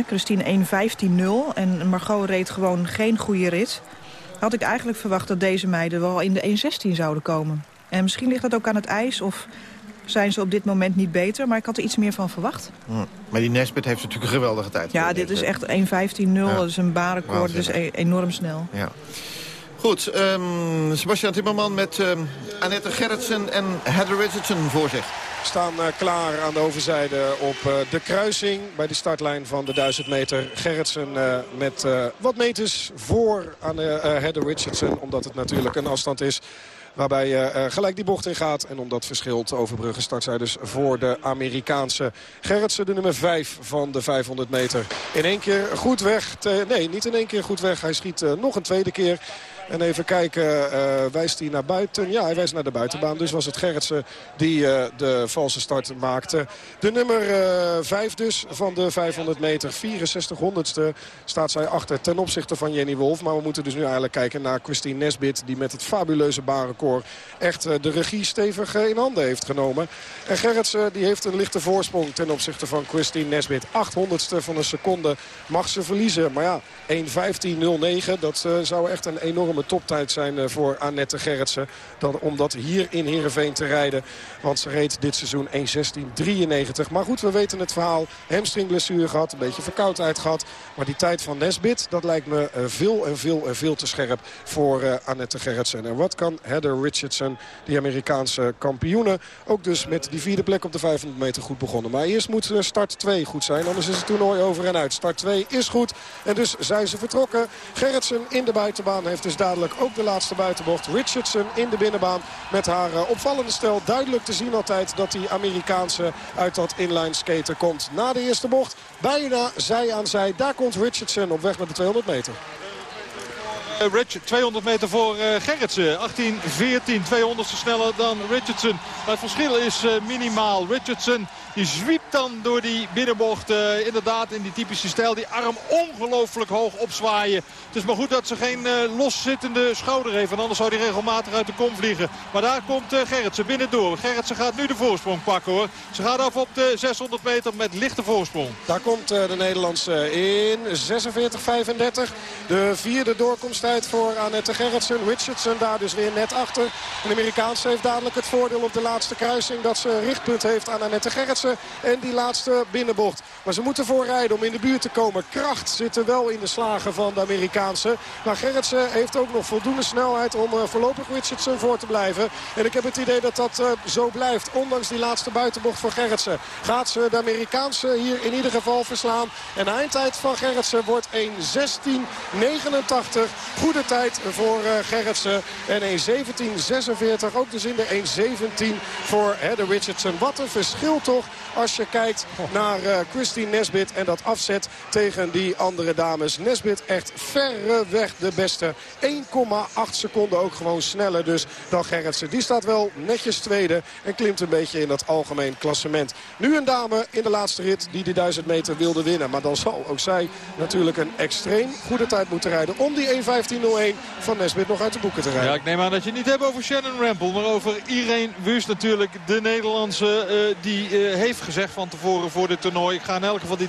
Christine 1.15.0 en Margot reed gewoon geen goede rit... had ik eigenlijk verwacht dat deze meiden wel in de 1.16 zouden komen. En misschien ligt dat ook aan het ijs of zijn ze op dit moment niet beter... maar ik had er iets meer van verwacht. Hm. Maar die Nesbit heeft natuurlijk een geweldige tijd. Ja, dit is echt 1.15.0, dat is een baanrecord, dus e- enorm snel. Ja. Goed, ehm, Sebastian Timmerman met ehm, Annette Gerritsen en Heather Richardson voor zich. staan eh, klaar aan de overzijde op eh, de kruising bij de startlijn van de 1000 meter. Gerritsen eh, met eh, wat meters voor aan uh, Heather Richardson. Omdat het natuurlijk een afstand is waarbij je eh, gelijk die bocht in gaat. En om dat verschil te overbruggen start zij dus voor de Amerikaanse Gerritsen. De nummer 5 van de 500 meter. In één keer goed weg. nee, niet in één keer goed weg. Hij schiet eh, nog een tweede keer. En even kijken, eh, wijst hij naar buiten? Ja, hij wijst naar de buitenbaan. Dus was het Gerritsen die eh, de valse start maakte. De nummer 5 dus van de 500 meter. 64 honderdste staat zij achter ten opzichte van Jenny Wolf. Maar we moeten dus nu eigenlijk kijken naar Christine Nesbit... die met het fabuleuze baanrecord echt eh, de regie stevig eh, in handen heeft genomen. En Gerritsen die heeft een lichte voorsprong ten opzichte van Christine Nesbit. 800ste van een seconde mag ze verliezen. Maar ja, 1.15.09, dat eh, zou echt een enorme toptijd zijn eh, voor Annette Gerritsen. Dan, om dat hier in Heerenveen te rijden. Want ze reed dit seizoen 1.16.93. Maar goed, we weten het verhaal. Hamstringblessure gehad, een beetje verkoudheid gehad. Maar die tijd van Nesbit, dat lijkt me eh, veel en veel en veel te scherp voor eh, Annette Gerritsen. En wat kan Heather Richardson, die Amerikaanse kampioene... ook dus met die vierde plek op de 500 meter goed begonnen. Maar eerst moet start 2 goed zijn, anders is het toernooi over en uit. Start 2 is goed en dus zijn ze vertrokken. Gerritsen in de buitenbaan heeft dus dadelijk ook de laatste buitenbocht. Richardson in de binnenbaan met haar eh, opvallende stel. Duidelijk te zien altijd dat die Amerikaanse uit dat inline skaten komt. Na de eerste bocht, bijna zij aan zij. Daar komt Richardson op weg naar de 200 meter. Eh, Rich, 200 meter voor eh, Gerritsen. 18-14, 200 sneller dan Richardson. Het verschil is eh, minimaal. Richardson die zwiept dan door die binnenbocht. eh, inderdaad in die typische stijl. Die arm ongelooflijk hoog opzwaaien. Het is maar goed dat ze geen eh, loszittende schouder heeft. Want anders zou die regelmatig uit de kom vliegen. Maar daar komt eh, Gerritsen binnendoor. Gerritsen gaat nu de voorsprong pakken hoor. Ze gaat af op de 600 meter met lichte voorsprong. Daar komt de Nederlandse in 46-35. De vierde doorkomsttijd voor Annette Gerritsen. Richardson daar dus weer net achter. Een Amerikaanse heeft dadelijk het voordeel op de laatste kruising... dat ze richtpunt heeft aan Annette Gerritsen en die laatste binnenbocht. Maar ze moeten voorrijden om in de buurt te komen. Kracht zit er wel in de slagen van de Amerikaanse. Maar Gerritsen heeft ook nog voldoende snelheid om eh, voorlopig Richardson voor te blijven. En ik heb het idee dat dat eh, zo blijft. Ondanks die laatste buitenbocht voor Gerritsen. Gaat ze de Amerikaanse hier in ieder geval verslaan. En de eindtijd van Gerritsen wordt 1.16.89. Goede tijd voor eh, Gerritsen. En 1.17.46 ook dus in de 1.17 voor Heather Richardson. Wat een verschil toch als je kijkt naar eh, Christine Nesbit en dat afzet tegen die andere dames. Nesbit echt verreweg de beste. 1,8 seconden ook gewoon sneller dus dan Gerritsen. Die staat wel netjes tweede en klimt een beetje in dat algemeen klassement. Nu een dame in de laatste rit die de 1000 meter wilde winnen. Maar dan zal ook zij natuurlijk een extreem goede tijd moeten rijden... om die 1.15.01 van Nesbit nog uit de boeken te rijden. Ja, ik neem aan dat je het niet hebt over Shannon Rampel, maar over Irene Wust natuurlijk. De Nederlandse eh, die eh, heeft gezegd van tevoren voor dit toernooi. Ik ga in elk geval